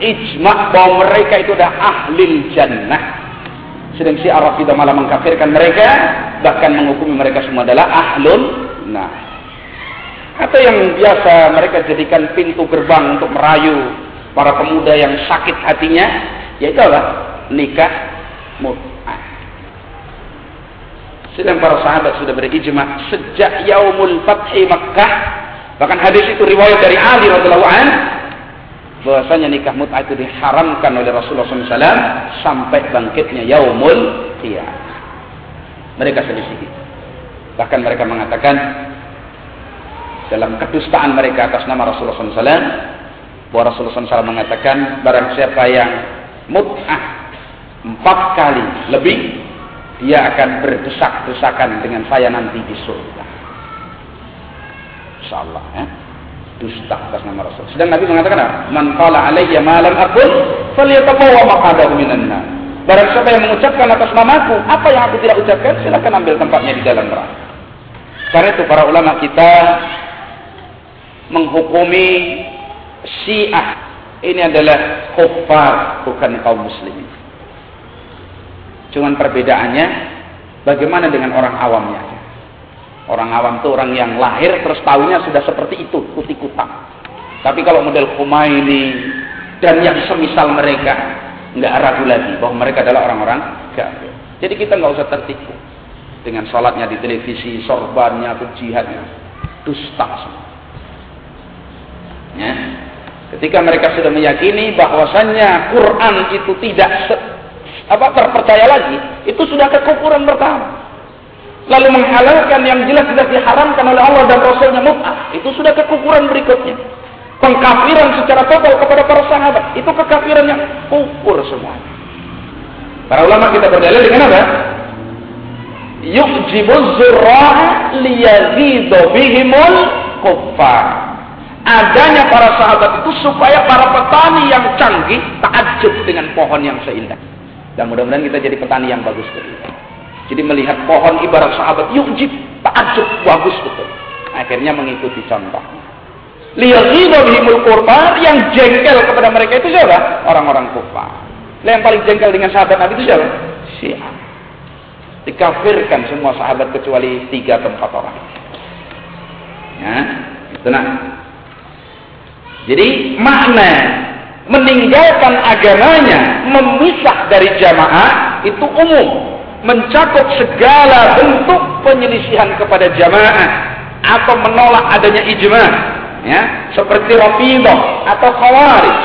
ijma bahwa mereka itu adalah ahli jannah. Sedang si Arab itu malah mengkafirkan mereka, bahkan menghukumi mereka semua adalah ahlun nah. Atau yang biasa mereka jadikan pintu gerbang untuk merayu para pemuda yang sakit hatinya, yaitu apa? Nikah mut'ah. Sedang para sahabat sudah berijma sejak yaumul fathi Makkah, bahkan hadis itu riwayat dari Ali radhiyallahu anhu bahwasanya nikah mut'ah itu diharamkan oleh Rasulullah SAW sampai bangkitnya yaumul qiyamah. Mereka selisih. Bahkan mereka mengatakan dalam kedustaan mereka atas nama Rasulullah SAW bahwa Rasulullah SAW mengatakan barang siapa yang mut'ah empat kali lebih dia akan berdesak-desakan dengan saya nanti di surga. Insyaallah ya dusta atas nama Rasul. Sedang Nabi mengatakan? Man qala alayya ma lam aqul falyatabawwa maq'adahu minan nar. Barang siapa yang mengucapkan atas namaku apa yang aku tidak ucapkan, silakan ambil tempatnya di dalam neraka. Karena itu para ulama kita menghukumi Syiah ini adalah kufar bukan kaum muslimin. Cuman perbedaannya bagaimana dengan orang awamnya. Orang awam itu orang yang lahir terus tahunya sudah seperti itu, ikut-ikutan. Tapi kalau model Khomeini dan yang semisal mereka nggak ragu lagi bahwa mereka adalah orang-orang kafir. Jadi kita nggak usah tertipu dengan sholatnya di televisi, sorbannya atau jihadnya, dusta semua. Ya. Ketika mereka sudah meyakini bahwasannya Quran itu tidak apa terpercaya lagi, itu sudah kekufuran pertama. Lalu menghalalkan yang jelas-jelas diharamkan oleh Allah dan Rasulnya mut'ah, itu sudah kekufuran berikutnya. Pengkafiran secara total kepada para sahabat, itu kekafiran yang kufur semua. Para ulama kita berdalil dengan apa? Yujibuz zurra'a liyazidu bihimul kuffar adanya para sahabat itu supaya para petani yang canggih takjub dengan pohon yang seindah. Dan mudah-mudahan kita jadi petani yang bagus betul. Jadi melihat pohon ibarat sahabat yujib, takjub bagus betul. Akhirnya mengikuti contoh. Liyazidahumul kurban yang jengkel kepada mereka itu siapa? Orang-orang kufar. Yang paling jengkel dengan sahabat Nabi itu siapa? Syiah. Dikafirkan semua sahabat kecuali tiga tempat orang. Ya, tenang. Jadi makna meninggalkan agamanya, memisah dari jamaah itu umum, mencakup segala bentuk penyelisihan kepada jamaah atau menolak adanya ijma, ya, seperti Rafidah atau Khawarij.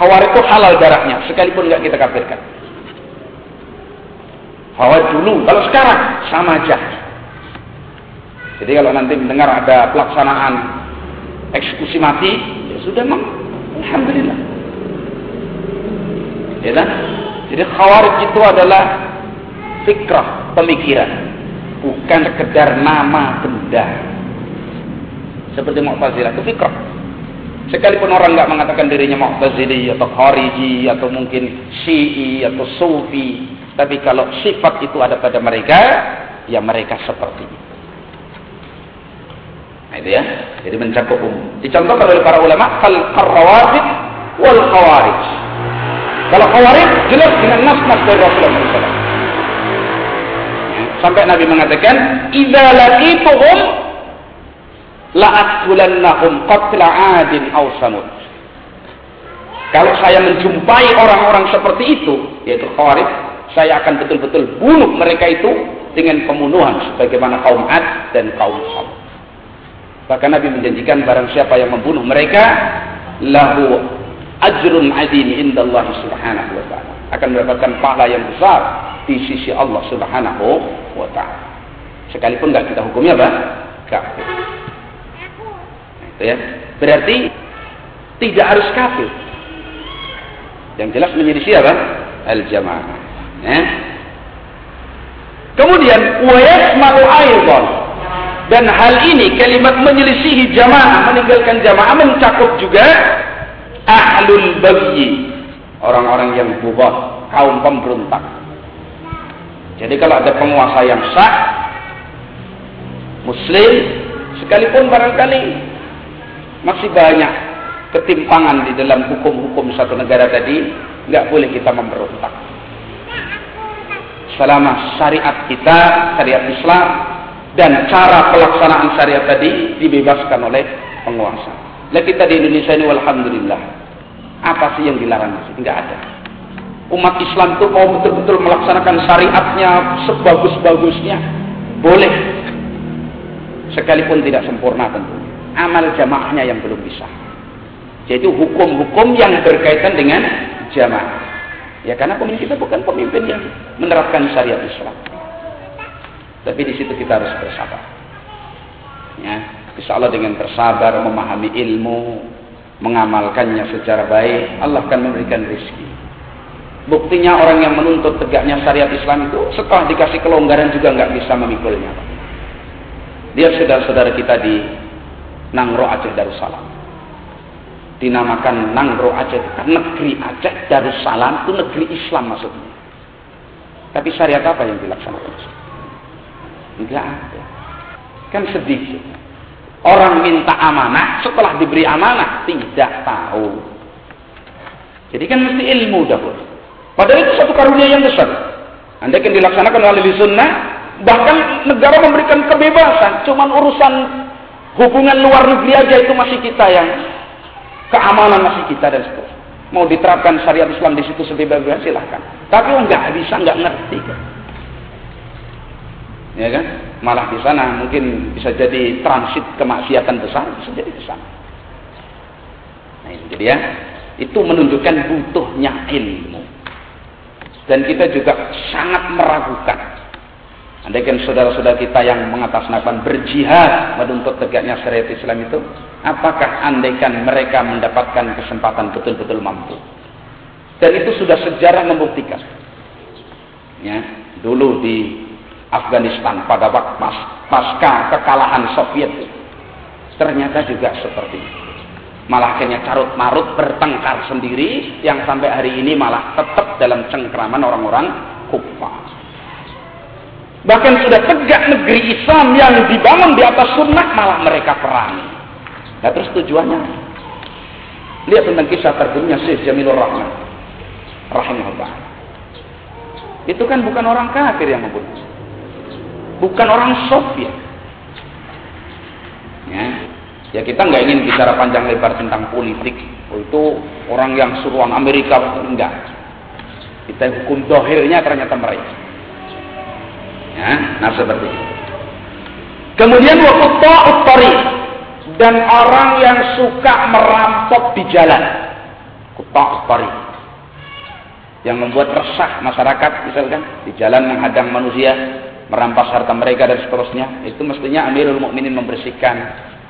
Khawarij itu halal darahnya, sekalipun nggak kita kafirkan. Khawarij dulu, kalau sekarang sama aja. Jadi kalau nanti mendengar ada pelaksanaan eksekusi mati, ya sudah memang alhamdulillah. Ya kan? Jadi khawarij itu adalah fikrah, pemikiran, bukan sekedar nama benda. Seperti Mu'tazilah itu fikrah. Sekalipun orang nggak mengatakan dirinya Mu'tazili atau Khariji atau mungkin Syi'i atau Sufi, tapi kalau sifat itu ada pada mereka, ya mereka seperti itu. Nah itu ya. Jadi mencakup umum. Dicontohkan oleh para ulama kal qarrawatib wal khawarij. Kalau khawarij jelas dengan nas-nas dari Rasulullah. Sampai Nabi mengatakan, "Idza laqituhum la'atulannahum qatla 'adin aw samud." Kalau saya menjumpai orang-orang seperti itu, yaitu khawarij, saya akan betul-betul bunuh mereka itu dengan pembunuhan sebagaimana kaum Ad dan kaum Samud. Bahkan Nabi menjanjikan barang siapa yang membunuh mereka, lahu ajrun adin indallah subhanahu wa ta'ala. Akan mendapatkan pahala yang besar di sisi Allah subhanahu wa ta'ala. Sekalipun nggak kita hukumnya apa? Kafir. Itu ya. Berarti tidak harus kafir. Yang jelas menjadi siapa? Al-jamaah. Ya. Kemudian wa yasma'u aidan dan hal ini kalimat menyelisihi jamaah, meninggalkan jamaah mencakup juga ahlul bagyi, orang-orang yang bubah, kaum pemberontak. Jadi kalau ada penguasa yang sah, muslim, sekalipun barangkali masih banyak ketimpangan di dalam hukum-hukum satu negara tadi, nggak boleh kita memberontak. Selama syariat kita, syariat Islam dan cara pelaksanaan syariat tadi dibebaskan oleh penguasa. Lah kita di Indonesia ini alhamdulillah. Apa sih yang dilarang? Enggak ada. Umat Islam itu mau betul-betul melaksanakan syariatnya sebagus-bagusnya. Boleh. Sekalipun tidak sempurna tentu. Amal jamaahnya yang belum bisa. Jadi hukum-hukum yang berkaitan dengan jamaah. Ya karena pemimpin kita bukan pemimpin yang menerapkan syariat Islam. Tapi di situ kita harus bersabar. Ya, insya Allah dengan bersabar, memahami ilmu, mengamalkannya secara baik, Allah akan memberikan rezeki. Buktinya orang yang menuntut tegaknya syariat Islam itu setelah dikasih kelonggaran juga nggak bisa memikulnya. Dia saudara-saudara kita di Nangro Aceh Darussalam. Dinamakan Nangro Aceh karena negeri Aceh Darussalam itu negeri Islam maksudnya. Tapi syariat apa yang dilaksanakan? Tidak ada. Kan sedih. Orang minta amanah, setelah diberi amanah, tidak tahu. Jadi kan mesti ilmu dahulu. Padahal itu satu karunia yang besar. Anda kan dilaksanakan oleh sunnah, bahkan negara memberikan kebebasan. Cuman urusan hubungan luar negeri aja itu masih kita yang keamanan masih kita dan seterusnya. Mau diterapkan syariat Islam di situ sebebas silahkan. Tapi enggak bisa, enggak ngerti kan. Ya kan? Malah di sana mungkin bisa jadi transit kemaksiatan besar, bisa jadi di sana. Nah, ini jadi ya. Itu menunjukkan butuhnya ilmu. Dan kita juga sangat meragukan. Andaikan saudara-saudara kita yang mengatasnamakan berjihad menuntut tegaknya syariat Islam itu, apakah andaikan mereka mendapatkan kesempatan betul-betul mampu? Dan itu sudah sejarah membuktikan. Ya, dulu di Afghanistan pada waktu pas, pasca kekalahan Soviet ternyata juga seperti itu malah akhirnya carut marut bertengkar sendiri yang sampai hari ini malah tetap dalam cengkraman orang-orang kufar. Bahkan sudah tegak negeri Islam yang dibangun di atas sunnah malah mereka perangi. Nah terus tujuannya? Lihat tentang kisah terdunia Syekh Jamilur Rahman. Rahimahullah. Itu kan bukan orang kafir yang membunuh. Bukan orang Soviet. Ya, Ya kita nggak ingin bicara panjang lebar tentang politik. Oh, itu orang yang suruhan Amerika enggak. Kita hukum dohirnya ternyata mereka. Ya, nah seperti itu. Kemudian waktu utari dan orang yang suka merampok di jalan. Kota utari yang membuat resah masyarakat misalkan di jalan menghadang manusia merampas harta mereka dan seterusnya itu mestinya Amirul Mukminin membersihkan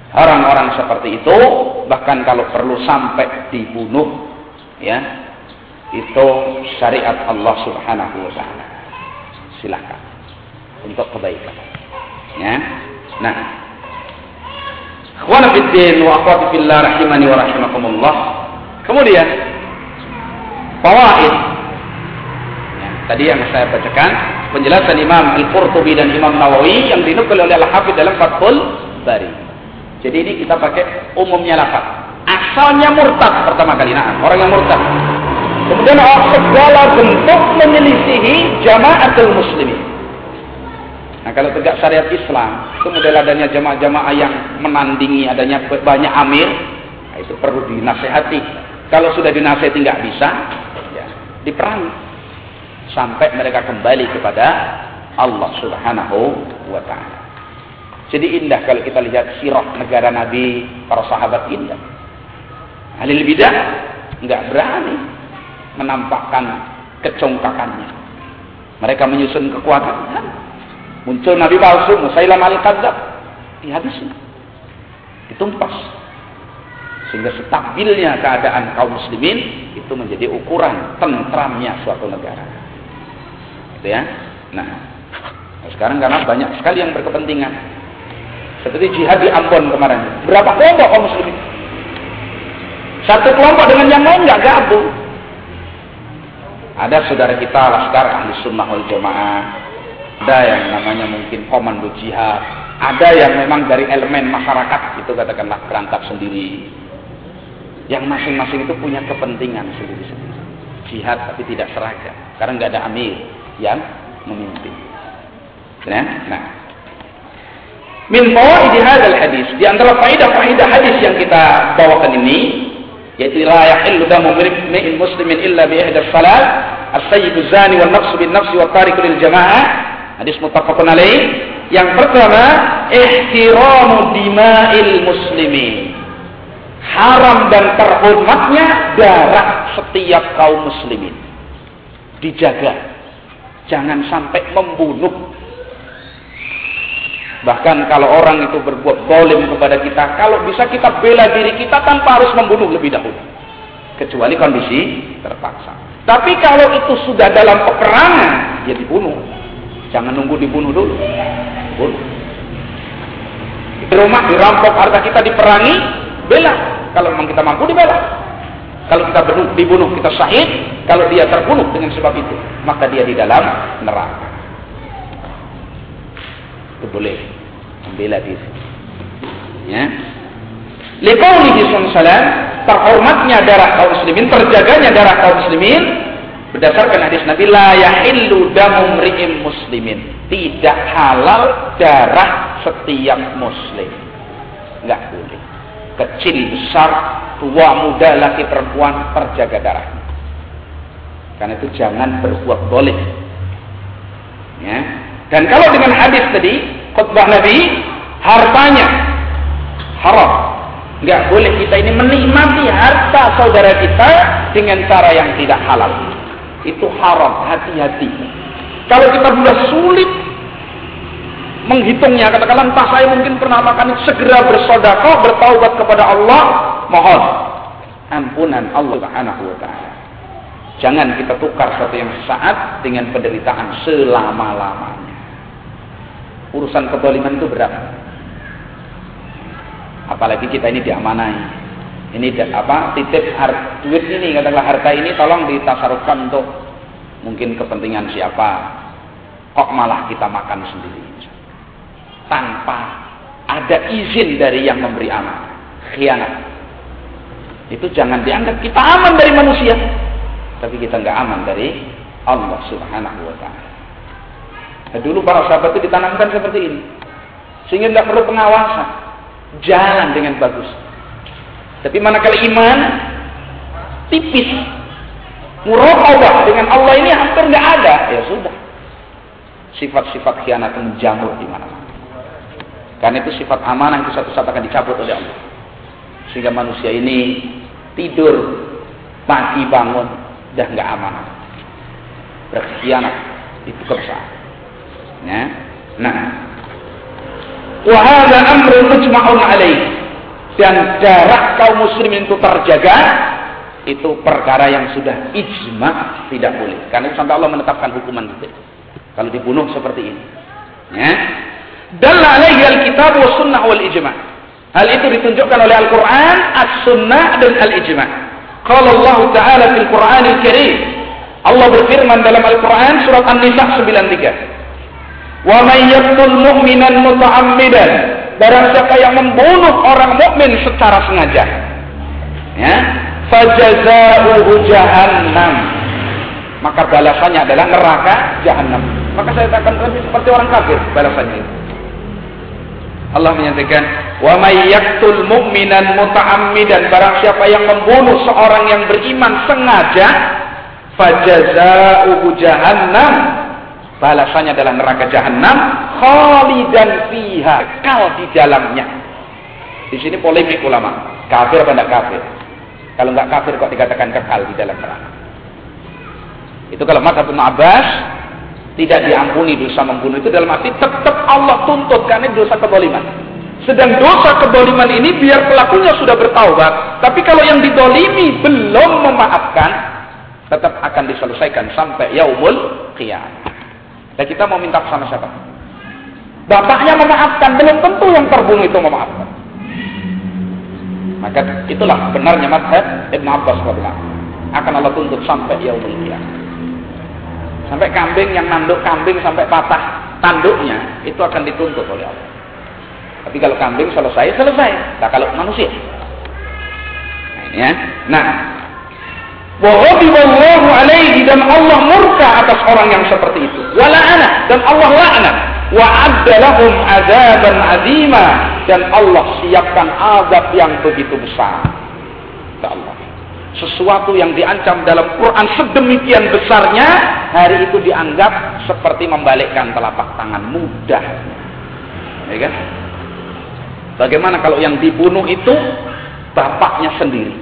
Orang-orang seperti itu bahkan kalau perlu sampai dibunuh ya itu syariat Allah Subhanahu wa taala. Silakan untuk kebaikan. Ya. Nah, Ikhwan fiddin wa akhwati fillah rahimani wa rahimakumullah. Kemudian fawaid tadi yang saya bacakan penjelasan Imam Al-Qurtubi dan Imam Nawawi yang dinukil oleh Al-Hafidz dalam Fathul Bari. Jadi ini kita pakai umumnya lafaz. Asalnya murtad pertama kali, nah orang yang murtad. Kemudian oh, segala bentuk menyelisihi jamaatul muslimin. Nah kalau tegak syariat Islam, itu model adanya jamaah-jamaah yang menandingi adanya banyak amir, nah itu perlu dinasehati. Kalau sudah dinasehati nggak bisa, ya diperangi sampai mereka kembali kepada Allah Subhanahu wa taala. Jadi indah kalau kita lihat sirah negara Nabi, para sahabat indah. Ahli bidah nggak berani menampakkan kecongkakannya. Mereka menyusun kekuatan. Muncul Nabi palsu, Musailam al-Kadzab. Dihabisin. Ditumpas. Sehingga stabilnya keadaan kaum muslimin itu menjadi ukuran tentramnya suatu negara. Gitu ya. Nah, sekarang karena banyak sekali yang berkepentingan seperti jihad di Ambon kemarin. Berapa kelompok kaum muslimin? Satu kelompok dengan yang lain nggak gabung. Ada saudara kita laskar ahli sunnah wal jamaah. Ada yang namanya mungkin komando jihad. Ada yang memang dari elemen masyarakat itu katakanlah berangkat sendiri. Yang masing-masing itu punya kepentingan sendiri-sendiri. Jihad tapi tidak seragam. Karena nggak ada amir yang memimpin. Nah, nah. Min fawaid hadzal hadis. Di antara faedah-faedah hadis yang kita bawakan ini yaitu la yahillu damu min muslimin illa bi ihda salat as-sayyid zani wal nafs bin nafs wa tariq lil jamaah. Hadis muttafaqun alaih. Yang pertama ihtiramu dima'il muslimin. Haram dan terhormatnya darah setiap kaum muslimin. Dijaga jangan sampai membunuh Bahkan kalau orang itu berbuat bolim kepada kita, kalau bisa kita bela diri kita tanpa harus membunuh lebih dahulu. Kecuali kondisi terpaksa. Tapi kalau itu sudah dalam peperangan, ya dibunuh. Jangan nunggu dibunuh dulu. Bunuh. Di rumah dirampok harta kita diperangi, bela. Kalau memang kita mampu dibela. Kalau kita dibunuh, kita syahid. Kalau dia terbunuh dengan sebab itu, maka dia di dalam neraka. Itu boleh. membela diri. Ya. Liqaulihi sallallahu terhormatnya darah kaum muslimin, terjaganya darah kaum muslimin berdasarkan hadis Nabi la yahillu damu mri'im muslimin. Tidak halal darah setiap muslim. Enggak. Kecil, besar, tua, muda, laki, perempuan terjaga darahnya. Karena itu jangan berbuat boleh. Ya. Dan kalau dengan hadis tadi, khutbah Nabi, hartanya haram. Enggak boleh kita ini menikmati harta saudara kita dengan cara yang tidak halal. Itu haram, hati-hati. Kalau kita sudah sulit menghitungnya, katakanlah entah saya mungkin pernah makan segera bersodakoh, bertaubat kepada Allah, mohon ampunan Allah Subhanahu wa taala. Jangan kita tukar sesuatu yang sesaat dengan penderitaan selama-lamanya. Urusan kedoliman itu berat. Apalagi kita ini diamanai. Ini apa? Titip duit ini katakanlah harta ini tolong ditasarufkan untuk mungkin kepentingan siapa. Kok malah kita makan sendiri tanpa ada izin dari yang memberi amanah. Khianat. Itu jangan dianggap kita aman dari manusia tapi kita nggak aman dari Allah Subhanahu wa taala. Nah, dulu para sahabat itu ditanamkan seperti ini. Sehingga nggak perlu pengawasan. Jalan dengan bagus. Tapi manakala iman tipis. Muraqabah dengan Allah ini hampir nggak ada, ya sudah. Sifat-sifat khianat menjamur di mana-mana. Karena itu sifat amanah itu satu saat akan dicabut oleh Allah. Sehingga manusia ini tidur pagi bangun dah nggak amanah. Berkhianat itu kesal ya? Nah. Wahada amrun mujma'un alaih. Dan jarak kaum muslimin itu terjaga itu perkara yang sudah ijma tidak boleh. Karena itu sampai Allah menetapkan hukuman itu. Kalau dibunuh seperti ini. Ya dalla alaihi alkitab wa sunnah wal ijma hal itu ditunjukkan oleh Al-Qur'an as-sunnah dan al-ijma Qala Allah Ta'ala fil Qur'anil Karim. Allah berfirman dalam Al-Qur'an surat An-Nisa 93. Wa may yaqtul mu'minan muta'ammidan. Barang siapa yang membunuh orang mukmin secara sengaja. Ya, fajazaohu jahannam. Maka balasannya adalah neraka jahanam. Maka saya akan lebih seperti orang kafir balasannya. Allah menyatakan, "Wa may yaqtul mu'minan muta'ammidan barang siapa yang membunuh seorang yang beriman sengaja, fajazaohu jahannam." Balasannya adalah neraka jahanam, khalidan fiha, kal di dalamnya. Di sini polemik ulama, kafir apa tidak kafir? Kalau nggak kafir kok dikatakan kekal di dalam neraka? Itu kalau mata Abbas tidak diampuni dosa membunuh itu dalam arti tetap Allah tuntut karena dosa keboliman. Sedang dosa keboliman ini biar pelakunya sudah bertaubat, tapi kalau yang didolimi belum memaafkan, tetap akan diselesaikan sampai yaumul qiyamah. Dan kita mau minta sama siapa? Bapaknya memaafkan, belum tentu yang terbunuh itu memaafkan. Maka itulah benarnya madhab Ibn Abbas akan Allah tuntut sampai yaumul qiyamah. Sampai kambing yang nanduk kambing sampai patah tanduknya itu akan dituntut oleh Allah. Tapi kalau kambing selesai, selesai. Nah kalau manusia. Nah ini ya. Nah. Alaihi dan Allah murka atas orang yang seperti itu. Wala'ana dan Allah la'nat. Wa'adda lahum azaban azima dan Allah siapkan azab yang begitu besar. Ya Allah sesuatu yang diancam dalam Quran sedemikian besarnya, hari itu dianggap seperti membalikkan telapak tangan mudah. Ya kan? Bagaimana kalau yang dibunuh itu bapaknya sendiri?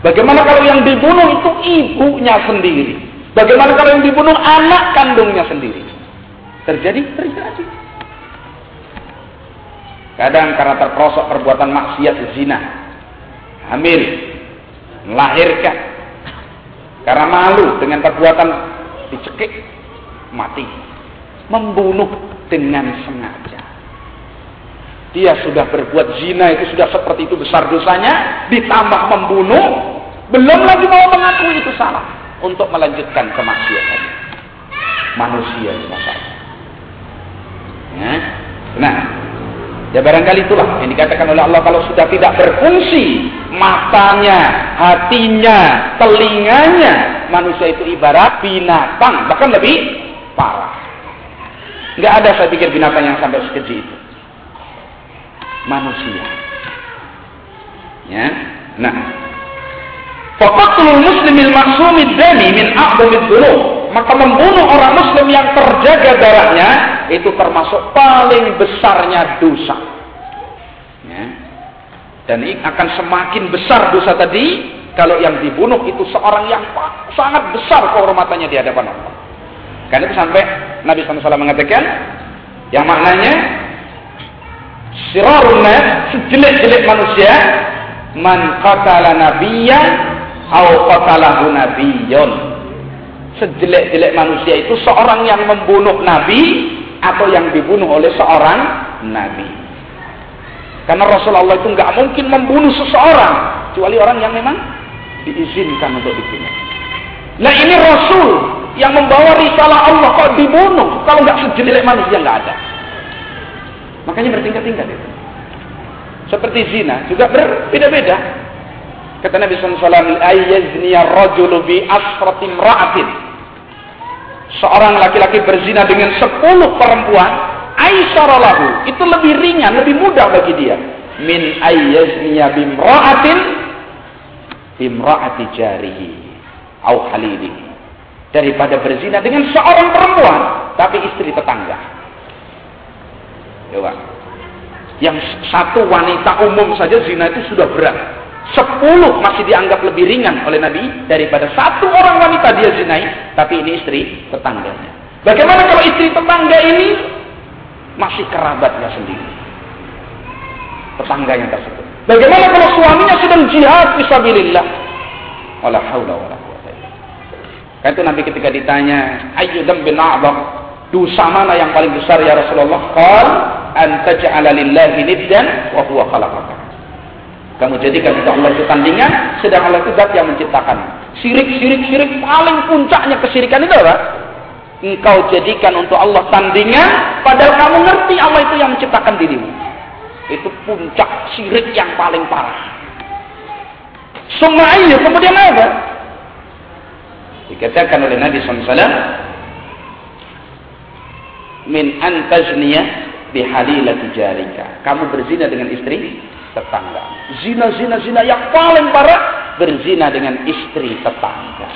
Bagaimana kalau yang dibunuh itu ibunya sendiri? Bagaimana kalau yang dibunuh anak kandungnya sendiri? Terjadi? Terjadi. Kadang karena terprosok perbuatan maksiat zina, hamil, melahirkan. Karena malu dengan perbuatan dicekik mati. Membunuh dengan sengaja. Dia sudah berbuat zina itu sudah seperti itu besar dosanya ditambah membunuh belum lagi mau mengakui itu salah untuk melanjutkan kemaksiatan. Manusia masalah ya? nah Ya barangkali itulah yang dikatakan oleh Allah kalau sudah tidak berfungsi matanya, hatinya, telinganya, manusia itu ibarat binatang, bahkan lebih parah. Nggak ada saya pikir binatang yang sampai sekeji itu. Manusia. Ya. Nah, Faqatul muslimil maksumid dani min a'zamid dzunub. Maka membunuh orang muslim yang terjaga darahnya itu termasuk paling besarnya dosa. Ya. Dan ini akan semakin besar dosa tadi kalau yang dibunuh itu seorang yang sangat besar kehormatannya di hadapan Allah. Karena itu sampai Nabi SAW mengatakan yang maknanya sirarun sejelek-jelek manusia man qatala nabiyyan au qatalahu nabiyyun. Sejelek-jelek manusia itu seorang yang membunuh nabi atau yang dibunuh oleh seorang nabi. Karena Rasulullah itu nggak mungkin membunuh seseorang kecuali orang yang memang diizinkan untuk dibunuh. Nah ini Rasul yang membawa risalah Allah kok dibunuh kalau nggak sejelek manusia nggak ada. Makanya bertingkat-tingkat itu. Seperti zina juga berbeda-beda. Kata Nabi SAW, Ayyazniya rajulu bi asratim ra'atin. Seorang laki-laki berzina dengan sepuluh perempuan, aisyaralahu. Itu lebih ringan, lebih mudah bagi dia. Min ayyazniya bimra'atin, bimra'ati jarihi. Au halilihi. Daripada berzina dengan seorang perempuan, tapi istri tetangga. Coba. Yang satu wanita umum saja zina itu sudah berat. Sepuluh masih dianggap lebih ringan oleh Nabi daripada satu orang wanita dia zinai, tapi ini istri tetangganya. Bagaimana kalau istri tetangga ini masih kerabatnya sendiri? Tetangganya tersebut. Bagaimana kalau suaminya sedang jihad fisabilillah? Wala haula wala quwata Kan itu Nabi ketika ditanya, "Ayyu bin a'zam?" Dosa mana yang paling besar ya Rasulullah? Qal an taj'ala lillahi niddan wa huwa khalaqaka. Kamu jadikan untuk Allah itu tandingan, sedang Allah itu zat yang menciptakan. Sirik, sirik, sirik paling puncaknya kesirikan itu apa? Engkau jadikan untuk Allah tandingan, padahal kamu ngerti Allah itu yang menciptakan dirimu. Itu puncak sirik yang paling parah. Sumaiyu kemudian apa? Dikatakan oleh Nabi SAW, min antajniyah bihalilati jarika. Kamu berzina dengan istri tetangga. Zina, zina, zina yang paling parah berzina dengan istri tetangga.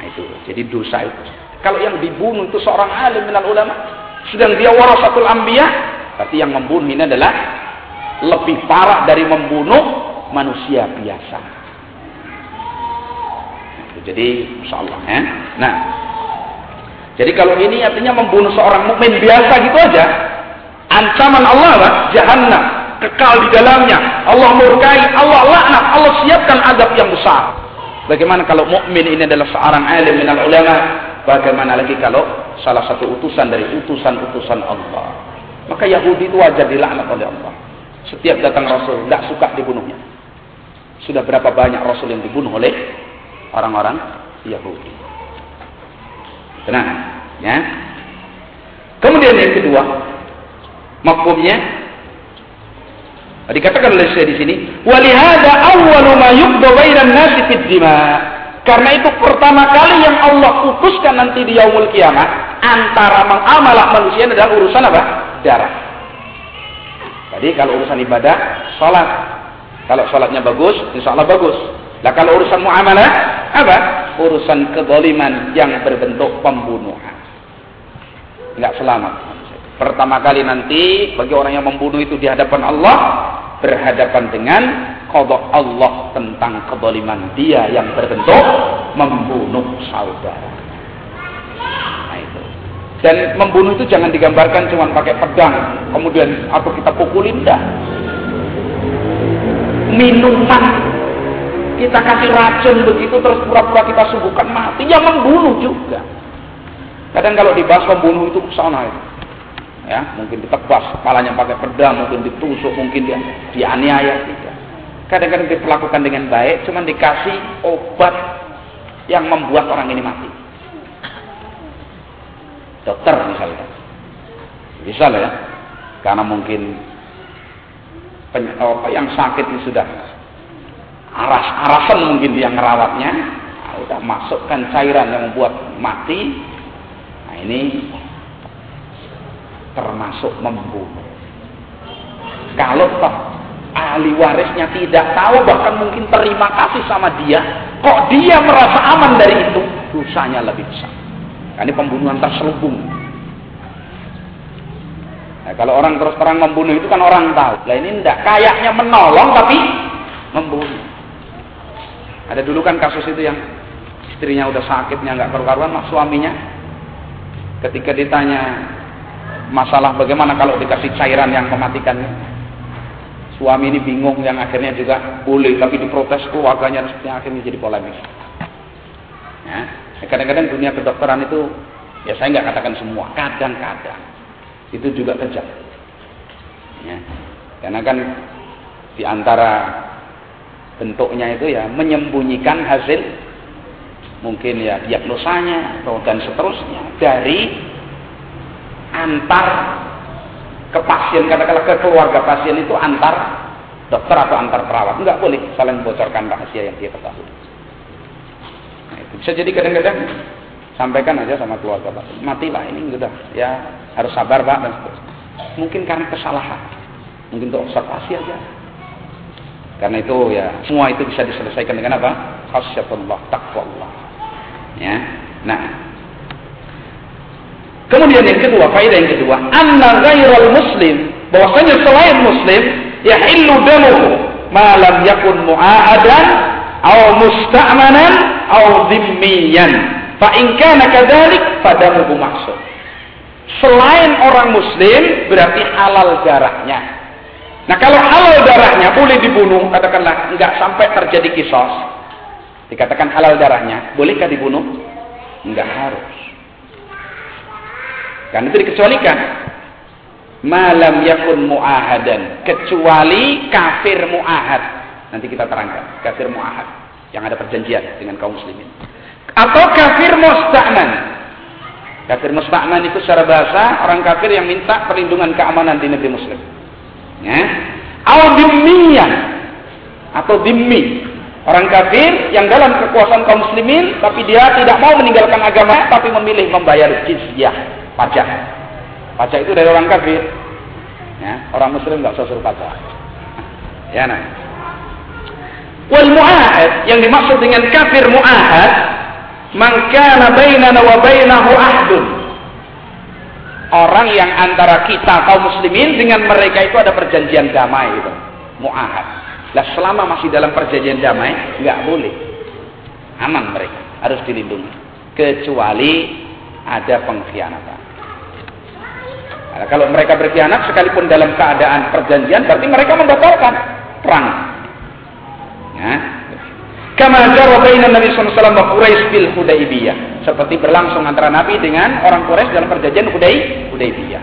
Nah itu, jadi dosa itu. Kalau yang dibunuh itu seorang alim minal ulama, sedang dia warasatul anbiya, berarti yang membunuh ini adalah lebih parah dari membunuh manusia biasa. Nah, jadi insyaallah ya. Nah, jadi kalau ini artinya membunuh seorang mukmin biasa gitu aja, Ancaman Allah lah jahanam, kekal di dalamnya. Allah murkai, Allah laknat, Allah siapkan adab yang besar. Bagaimana kalau mukmin ini adalah seorang alim minal ulama? Bagaimana lagi kalau salah satu utusan dari utusan-utusan Allah? Maka Yahudi itu wajar dilaknat oleh Allah. Setiap datang Rasul, tidak suka dibunuhnya. Sudah berapa banyak Rasul yang dibunuh oleh orang-orang Yahudi. Tenang, ya. Kemudian yang kedua, Mafhumnya dikatakan oleh saya di sini, walihada awwalu ma yuqda bainan nasi fid dima. Karena itu pertama kali yang Allah putuskan nanti di yaumul kiamat antara mengamalak manusia adalah urusan apa? Darah. Jadi kalau urusan ibadah, sholat. Kalau sholatnya bagus, insya Allah bagus. Nah kalau urusan muamalah, apa? Urusan kedoliman yang berbentuk pembunuhan. Enggak selamat. Pertama kali nanti bagi orang yang membunuh itu di hadapan Allah berhadapan dengan kodok Allah tentang kedoliman dia yang berbentuk membunuh saudara. Nah itu. Dan membunuh itu jangan digambarkan cuma pakai pedang, kemudian atau kita pukulin dah. Minuman kita kasih racun begitu terus pura-pura kita subuhkan mati, ya membunuh juga. Kadang kalau dibahas pembunuh itu sana itu ya mungkin ditebas kepalanya pakai pedang mungkin ditusuk mungkin dia dianiaya tidak. Kadang-kadang diperlakukan dengan baik cuma dikasih obat yang membuat orang ini mati. Dokter misalnya. Bisa ya. Karena mungkin apa yang sakit ini sudah aras-arasan mungkin dia ngerawatnya. Nah, udah masukkan cairan yang membuat mati. Nah ini termasuk membunuh. Kalau toh ahli warisnya tidak tahu bahkan mungkin terima kasih sama dia kok dia merasa aman dari itu? Dosanya lebih besar. Nah, ini pembunuhan terselubung. Nah, kalau orang terus terang membunuh itu kan orang tahu. Lah ini tidak kayaknya menolong tapi membunuh. Ada dulu kan kasus itu yang istrinya udah sakitnya nggak karu-karuan, suaminya ketika ditanya masalah bagaimana kalau dikasih cairan yang mematikan. Suami ini bingung yang akhirnya juga boleh tapi diprotes keluarganya yang akhirnya jadi polemik. Ya kadang-kadang dunia kedokteran itu ya saya nggak katakan semua kadang-kadang. Itu juga kejam ya karena kan di antara bentuknya itu ya menyembunyikan hasil mungkin ya diagnosanya atau dan seterusnya dari antar ke pasien katakanlah ke keluarga pasien itu antar dokter atau antar perawat nggak boleh saling bocorkan rahasia yang dia ketahui nah, itu bisa jadi kadang-kadang sampaikan aja sama keluarga pasien matilah ini sudah ya harus sabar pak dan mungkin karena kesalahan mungkin untuk observasi aja karena itu ya semua itu bisa diselesaikan dengan apa? Khasyatullah, taqwallah. Ya. Nah. Kemudian yang kedua, faedah yang kedua, anna ghairal muslim, bahwasanya selain muslim yahillu damuhu ma lam yakun mu'ahadan aw musta'manan aw dhimmiyan. Fa in kana kadzalik fadamuhu maksud. Selain orang muslim berarti halal darahnya. Nah kalau halal darahnya boleh dibunuh, katakanlah enggak sampai terjadi kisos. Dikatakan halal darahnya, bolehkah dibunuh? Enggak harus. Karena itu dikecualikan. Malam yakun mu'ahadan. Kecuali kafir mu'ahad. Nanti kita terangkan. Kafir mu'ahad. Yang ada perjanjian dengan kaum muslimin. Atau kafir musta'man. Kafir musta'man itu secara bahasa orang kafir yang minta perlindungan keamanan di negeri muslim ya au atau dimmi orang kafir yang dalam kekuasaan kaum muslimin tapi dia tidak mau meninggalkan agama tapi memilih membayar jizyah pajak. Pajak itu dari orang kafir. Ya orang muslim nggak usah suruh pajak. *laughs* Ya nah. Wal mu'ahad yang dimaksud dengan kafir mu'ahad man kana bainana wa bainahu ahdun. Orang yang antara kita kaum muslimin dengan mereka itu ada perjanjian damai itu muahad. Lah selama masih dalam perjanjian damai nggak boleh. Aman mereka harus dilindungi. Kecuali ada pengkhianatan nah, kalau mereka berkhianat sekalipun dalam keadaan perjanjian berarti mereka membatalkan perang nah, Kama jara baina Nabi wasallam wa Quraisy bil Hudaybiyah. Seperti berlangsung antara Nabi dengan orang Quraisy dalam perjanjian Huday Hudaybiyah.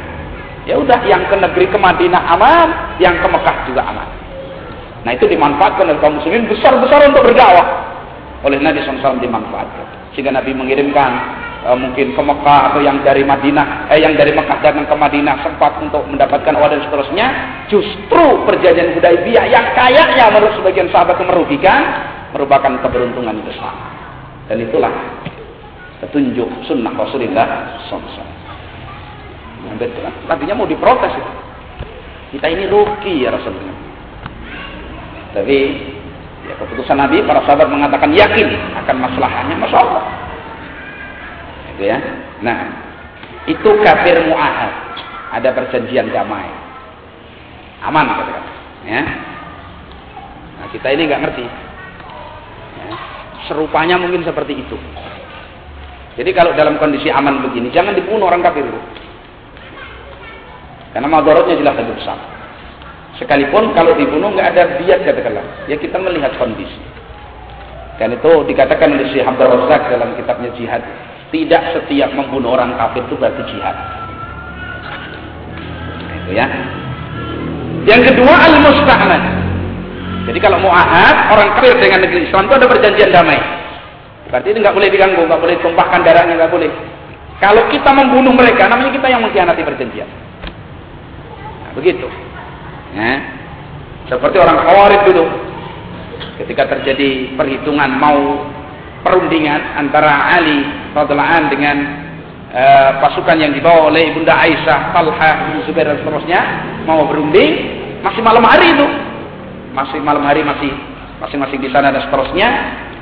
Ya udah yang ke negeri ke Madinah aman, yang ke Mekah juga aman. Nah itu dimanfaatkan oleh kaum muslimin besar-besar untuk berdakwah. Oleh Nabi SAW dimanfaatkan. Sehingga Nabi mengirimkan e, mungkin ke Mekah atau yang dari Madinah, eh yang dari Mekah datang ke Madinah sempat untuk mendapatkan wadah dan seterusnya. Justru perjanjian Hudaybiyah yang kayaknya menurut sebagian sahabat itu merugikan, merupakan keberuntungan besar. Dan itulah petunjuk sunnah Rasulullah SAW. Tadinya mau diprotes itu. Kita ini rugi ya Rasulullah. Tapi ya keputusan Nabi para sahabat mengatakan yakin akan masalahnya Masya Allah. Itu ya. Nah, itu kafir mu'ahad. Ada perjanjian damai. Aman katakan. Ya. Nah, kita ini nggak ngerti serupanya mungkin seperti itu. Jadi kalau dalam kondisi aman begini, jangan dibunuh orang kafir. Karena madorotnya jelas lebih besar. Sekalipun kalau dibunuh nggak ada biat katakanlah, ya kita melihat kondisi. Dan itu dikatakan oleh Syekh Abdul Razak dalam kitabnya Jihad. Tidak setiap membunuh orang kafir itu berarti jihad. Itu ya. Yang kedua al-musta'man. Jadi kalau mau ahad, orang kafir dengan negeri Islam itu ada perjanjian damai. Berarti itu nggak boleh diganggu, nggak boleh tumpahkan darahnya, nggak boleh. Kalau kita membunuh mereka, namanya kita yang mengkhianati perjanjian. Nah, begitu. Ya. Seperti orang Khawarij dulu. Ketika terjadi perhitungan mau perundingan antara Ali radhiallahu dengan uh, pasukan yang dibawa oleh Ibunda Aisyah, Talha, Zubair dan seterusnya mau berunding, masih malam hari itu. Masih malam hari masih masing-masing di sana dan seterusnya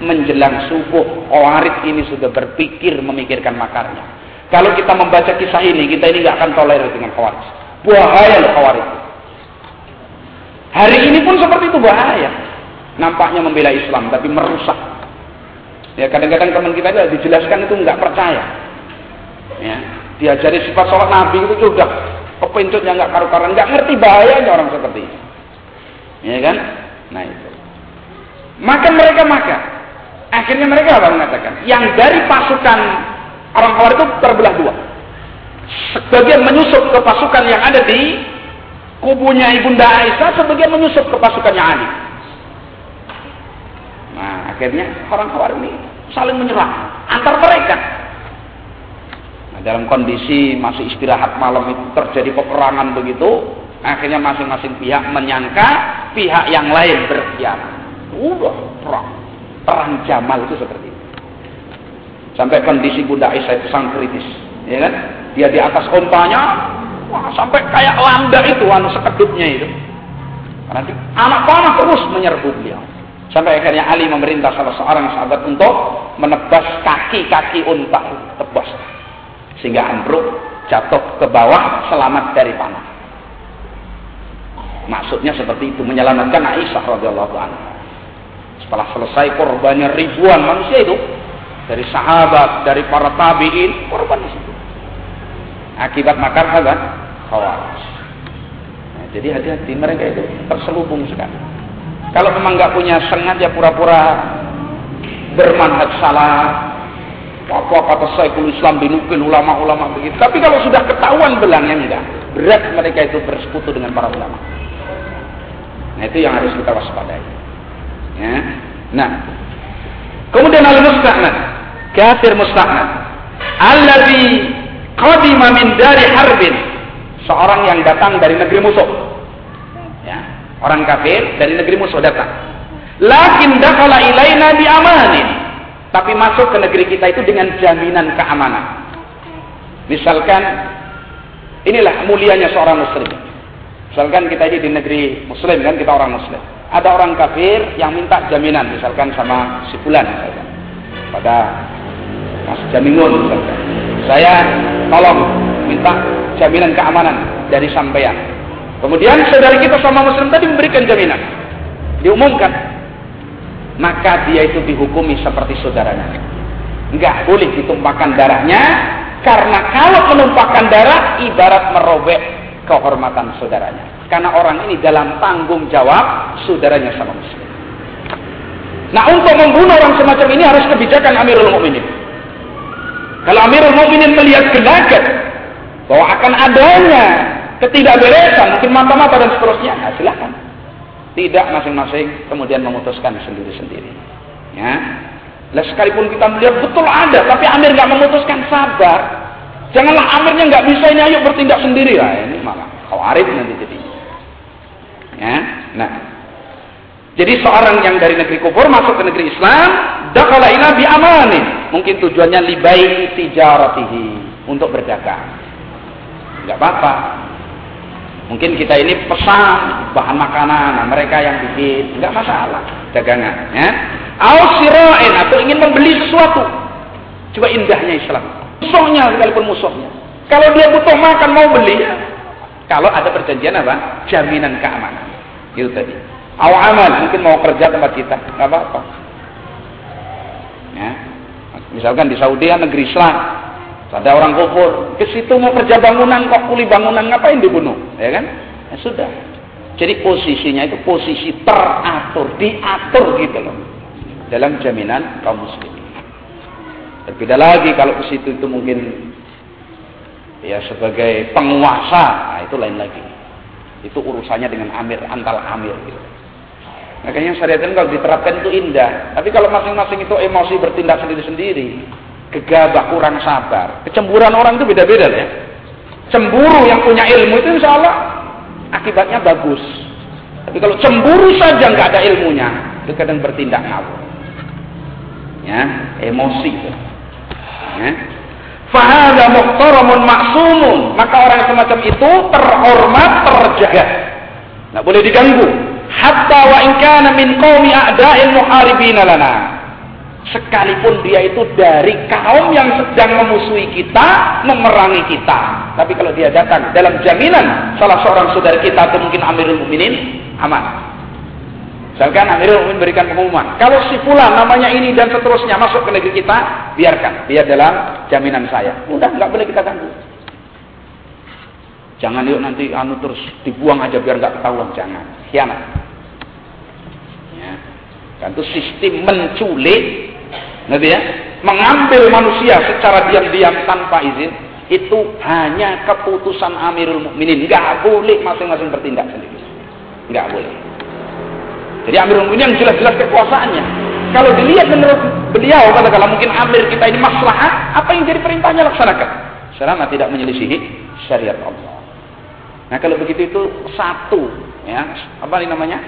menjelang subuh Khawarij ini sudah berpikir memikirkan makarnya. Kalau kita membaca kisah ini, kita ini nggak akan tolerir dengan Khawarij. Bahaya loh Khawarij. Hari ini pun seperti itu bahaya. Nampaknya membela Islam, tapi merusak. Ya kadang-kadang teman kita itu dijelaskan itu nggak percaya. Ya, diajari sifat sholat Nabi itu sudah kepencutnya nggak karu-karuan, nggak ngerti bahayanya orang seperti ini. Ya kan? Nah itu. Maka mereka maka. Akhirnya mereka apa mengatakan? Yang dari pasukan orang Khawarij itu terbelah dua. Sebagian menyusup ke pasukan yang ada di kubunya Ibunda Aisyah, sebagian menyusup ke pasukannya Ali. Nah, akhirnya orang Khawarij ini saling menyerang antar mereka. Nah, dalam kondisi masih istirahat malam itu terjadi peperangan begitu, akhirnya masing-masing pihak menyangka pihak yang lain berkhianat. Udah perang. Perang Jamal itu seperti itu. Sampai kondisi Bunda Aisyah itu sangat kritis. Ya kan? Dia di atas ontanya, wah sampai kayak landa itu, anu sekedupnya itu. Karena anak panah terus menyerbu beliau. Sampai akhirnya Ali memerintah salah seorang sahabat untuk menebas kaki-kaki unta. Tebas. Sehingga ambruk, jatuh ke bawah, selamat dari panah. Maksudnya seperti itu, menyelamatkan Aisyah radhiyallahu anha. Setelah selesai korbannya ribuan manusia itu dari sahabat, dari para tabiin, korban di situ. Akibat makar apa? Khawarij. Nah, jadi hati-hati mereka itu terselubung sekali. Kalau memang nggak punya sengaja pura-pura bermanhaj salah, apa kata Saiful Islam dinukil ulama-ulama begitu. Tapi kalau sudah ketahuan belangnya enggak, berat mereka itu bersekutu dengan para ulama. Nah itu yang harus kita waspadai. Ya. Nah, kemudian al-musta'nad, kafir musta'nad. Alladhi qadima min dari harbin. Seorang yang datang dari negeri musuh. Orang kafir dari negeri musuh datang. Lakin dakhala ilaina bi amanin. Tapi masuk ke negeri kita itu dengan jaminan keamanan. Misalkan inilah mulianya seorang muslim. Misalkan kita ini di negeri muslim kan kita orang muslim ada orang kafir yang minta jaminan misalkan sama si fulan misalkan pada Mas Jamingun misalkan saya tolong minta jaminan keamanan dari sampean kemudian saudara kita sama muslim tadi memberikan jaminan diumumkan maka dia itu dihukumi seperti saudaranya enggak boleh ditumpahkan darahnya karena kalau menumpahkan darah ibarat merobek kehormatan saudaranya karena orang ini dalam tanggung jawab saudaranya sama muslim. Nah untuk membunuh orang semacam ini harus kebijakan Amirul Mukminin. Kalau Amirul Mukminin melihat genakan bahwa akan adanya ketidakberesan, mungkin mata-mata dan seterusnya, nah silahkan. Tidak masing-masing kemudian memutuskan sendiri-sendiri. Ya. Lah sekalipun kita melihat betul ada, tapi Amir nggak memutuskan sabar. Janganlah Amirnya nggak bisa ini ayo bertindak sendiri lah. Ini malah khawarij nanti jadi. Ya. Nah, jadi seorang yang dari negeri kufur masuk ke negeri Islam, dakhala ila bi amanin. Mungkin tujuannya libai tijaratihi, untuk berdagang. Enggak apa-apa. Mungkin kita ini pesan bahan makanan, nah mereka yang bikin, enggak masalah, dagangan, ya. Au sira'in atau ingin membeli sesuatu. Coba indahnya Islam. Musuhnya sekalipun musuhnya. Kalau dia butuh makan mau beli, ya. kalau ada perjanjian apa? Jaminan keamanan. Itu tadi. Awal amal, mungkin mau kerja tempat kita, nggak apa-apa. Ya. Misalkan di Saudi kan negeri Islam, ada orang kufur, ke situ mau kerja bangunan kok kuli bangunan ngapain dibunuh, ya kan? Ya sudah. Jadi posisinya itu posisi teratur, diatur gitu loh. Dalam jaminan kaum muslim. Berbeda lagi kalau ke situ itu mungkin ya sebagai penguasa, nah itu lain lagi. Itu urusannya dengan amir, antal amir. Gitu. Makanya syariat kalau diterapkan itu indah. Tapi kalau masing-masing itu emosi bertindak sendiri-sendiri, gegabah, kurang sabar. Kecemburuan orang itu beda-beda ya. Cemburu yang punya ilmu itu insya Allah Akibatnya bagus. Tapi kalau cemburu saja nggak ada ilmunya, itu kadang bertindak ngawur. Ya, emosi. Ya. Fahada muhtaramun maksumun. Maka orang semacam itu terhormat, terjaga. Nggak boleh diganggu. Hatta wa in kana min qaumi a'da'il muharibina lana. Sekalipun dia itu dari kaum yang sedang memusuhi kita, memerangi kita. Tapi kalau dia datang dalam jaminan salah seorang saudara kita atau mungkin Amirul Mukminin, aman. Misalkan Amirul Mukminin berikan pengumuman, kalau si fulan namanya ini dan seterusnya masuk ke negeri kita, biarkan, biar dalam jaminan saya. Udah nggak boleh kita ganggu. Jangan yuk nanti anu terus dibuang aja biar nggak ketahuan, jangan. Khianat. Ya. Kan itu sistem menculik, nanti ya, mengambil manusia secara diam-diam tanpa izin itu hanya keputusan Amirul Mukminin. Nggak boleh masing-masing bertindak sendiri. Nggak boleh. Jadi Amirul Mukminin yang jelas-jelas kekuasaannya. Kalau dilihat menurut beliau, katakanlah mungkin Amir kita ini maslahat, apa yang jadi perintahnya laksanakan. Selama tidak menyelisihi syariat Allah. Nah kalau begitu itu satu, ya apa namanya?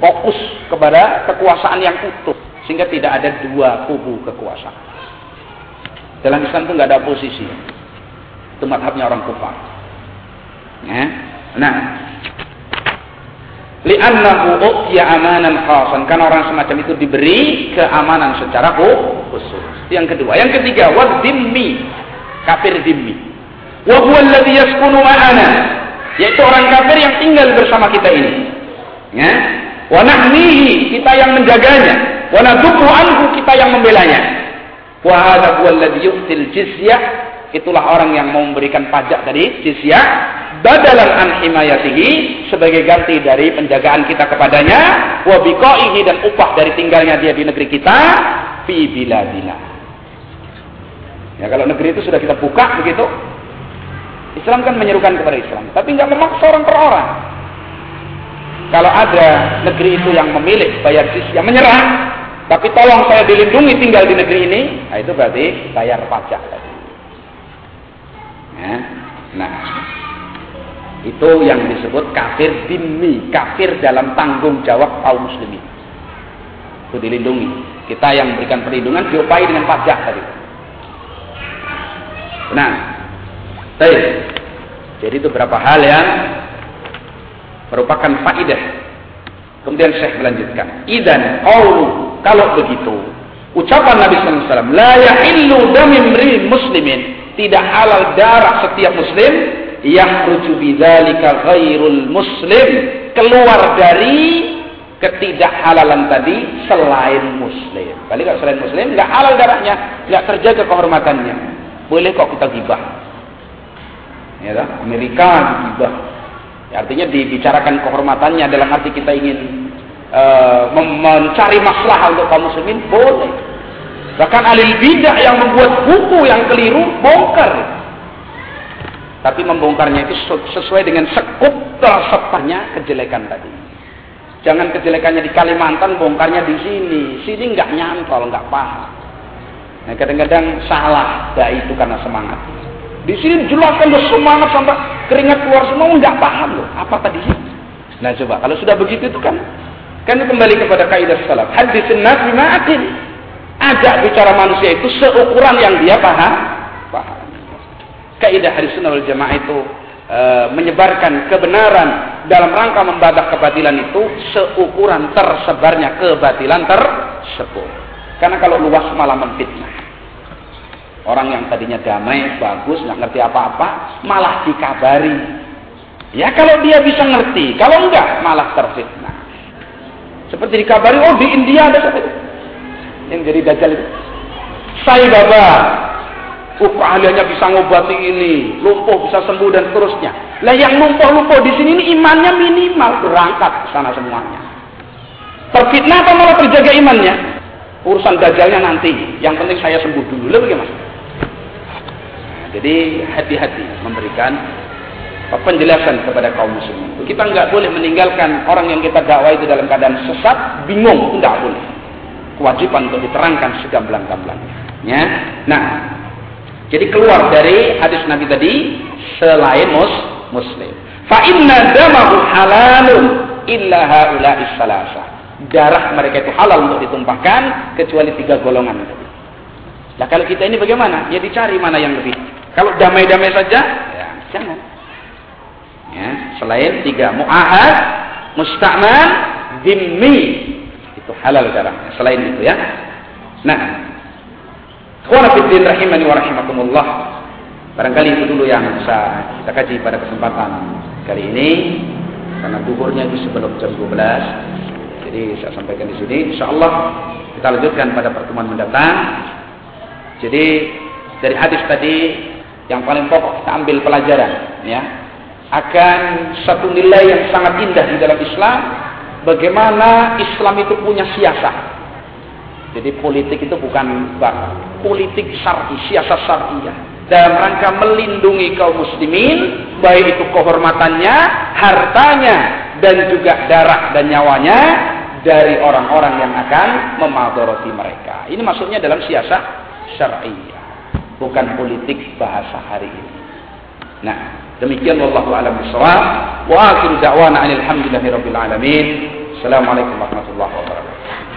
Fokus kepada kekuasaan yang utuh, sehingga tidak ada dua kubu kekuasaan. Dalam Islam itu nggak ada posisi. Itu madhabnya orang kufar. Ya. Nah, li'annahu uqya amanan khasan karena orang semacam itu diberi keamanan secara khusus. Yang kedua. Yang ketiga, wadimmi, kafir dimmi. Wa huwa alladhi yaskunu ma'ana yaitu orang kafir yang tinggal bersama kita ini. Ya. Wa nahmihi, kita yang menjaganya. Wa nadukhu anhu, kita yang membelanya. Wa hadha huwa alladhi yu'til jizyah. Itulah orang yang mau memberikan pajak dari jizyah badalan an himayatihi sebagai ganti dari penjagaan kita kepadanya wa biqaihi dan upah dari tinggalnya dia di negeri kita fi biladina. Ya kalau negeri itu sudah kita buka begitu, Islam kan menyerukan kepada Islam, tapi nggak memaksa orang per orang. Kalau ada negeri itu yang memilih bayar yang menyerah, tapi tolong saya dilindungi tinggal di negeri ini, nah itu berarti bayar pajak. Ya. Nah, itu yang disebut kafir dimi, kafir dalam tanggung jawab kaum muslimin. Itu dilindungi. Kita yang memberikan perlindungan diopai dengan pajak tadi. Nah, Baik. Jadi itu beberapa hal yang merupakan faidah. Kemudian Syekh melanjutkan. Idan qawlu kalau begitu ucapan Nabi wasallam la yahillu damimri muslimin tidak halal darah setiap muslim yakhruju bidzalika ghairul muslim keluar dari ketidakhalalan tadi selain muslim. Kali kalau selain muslim nggak halal darahnya, nggak terjaga kehormatannya. Boleh kok kita gibah ya? Amerika gibah. Ya, artinya dibicarakan kehormatannya dalam arti kita ingin uh, mencari masalah untuk kaum muslimin boleh. Bahkan alil bidah yang membuat buku yang keliru bongkar. Tapi membongkarnya itu sesuai dengan sekup tersertanya kejelekan tadi. Jangan kejelekannya di Kalimantan, bongkarnya di sini. Sini nggak nyantol, nggak paham. Nah, kadang-kadang salah, dai itu karena semangat. Di sini jelaskan semangat sampai keringat keluar semua, nggak paham loh apa tadi. Nah coba kalau sudah begitu itu kan kan kembali kepada kaidah salaf. Hadis nas bima. Ajak bicara manusia itu seukuran yang dia paham. Paham. Kaidah hadis sunnah jamaah itu e, menyebarkan kebenaran dalam rangka membadak kebatilan itu seukuran tersebarnya kebatilan tersebut. Karena kalau luas malah memfitnah. Orang yang tadinya damai, bagus, nggak ngerti apa-apa, malah dikabari. Ya kalau dia bisa ngerti, kalau enggak malah terfitnah. Seperti dikabari, oh di India ada seperti yang jadi dajjal itu. Saya baba, uh keahliannya bisa ngobati ini, lumpuh bisa sembuh dan seterusnya. Lah yang lumpuh-lumpuh di sini ini imannya minimal, berangkat ke sana semuanya. Terfitnah atau malah terjaga imannya? Urusan dajjalnya nanti, yang penting saya sembuh dulu. Lalu bagaimana? Jadi hati-hati memberikan penjelasan kepada kaum muslimin. Kita nggak boleh meninggalkan orang yang kita dakwah itu dalam keadaan sesat, bingung, nggak boleh. Kewajiban untuk diterangkan segamblang-gamblangnya. Ya. Nah, jadi keluar dari hadis Nabi tadi selain mus muslim. Fa inna damahu halalun illa haula'is salasa. Darah mereka itu halal untuk ditumpahkan kecuali tiga golongan tadi. Nah kalau kita ini bagaimana? Ya dicari mana yang lebih. Kalau damai-damai saja, ya jangan. Ya, selain tiga mu'ahad, musta'man, dimmi. Itu halal darahnya. Selain itu ya. Nah, Khawanafiddin rahimani wa rahimakumullah. Barangkali itu dulu yang bisa kita kaji pada kesempatan kali ini. Karena duhurnya itu sebelum jam 12. Jadi saya sampaikan di sini. Insya Allah kita lanjutkan pada pertemuan mendatang. Jadi dari hadis tadi yang paling pokok kita ambil pelajaran ya. Akan satu nilai yang sangat indah di dalam Islam bagaimana Islam itu punya siasat. Jadi politik itu bukan bak politik syar'i siasat syariah dalam rangka melindungi kaum muslimin baik itu kehormatannya hartanya dan juga darah dan nyawanya dari orang-orang yang akan memadoroti mereka. Ini maksudnya dalam siasat syariah bukan politik bahasa hari ini. Nah, demikian wallahu a'lam bishawab. Wa akhiru da'wana alhamdulillahi rabbil alamin. Assalamualaikum warahmatullahi wabarakatuh.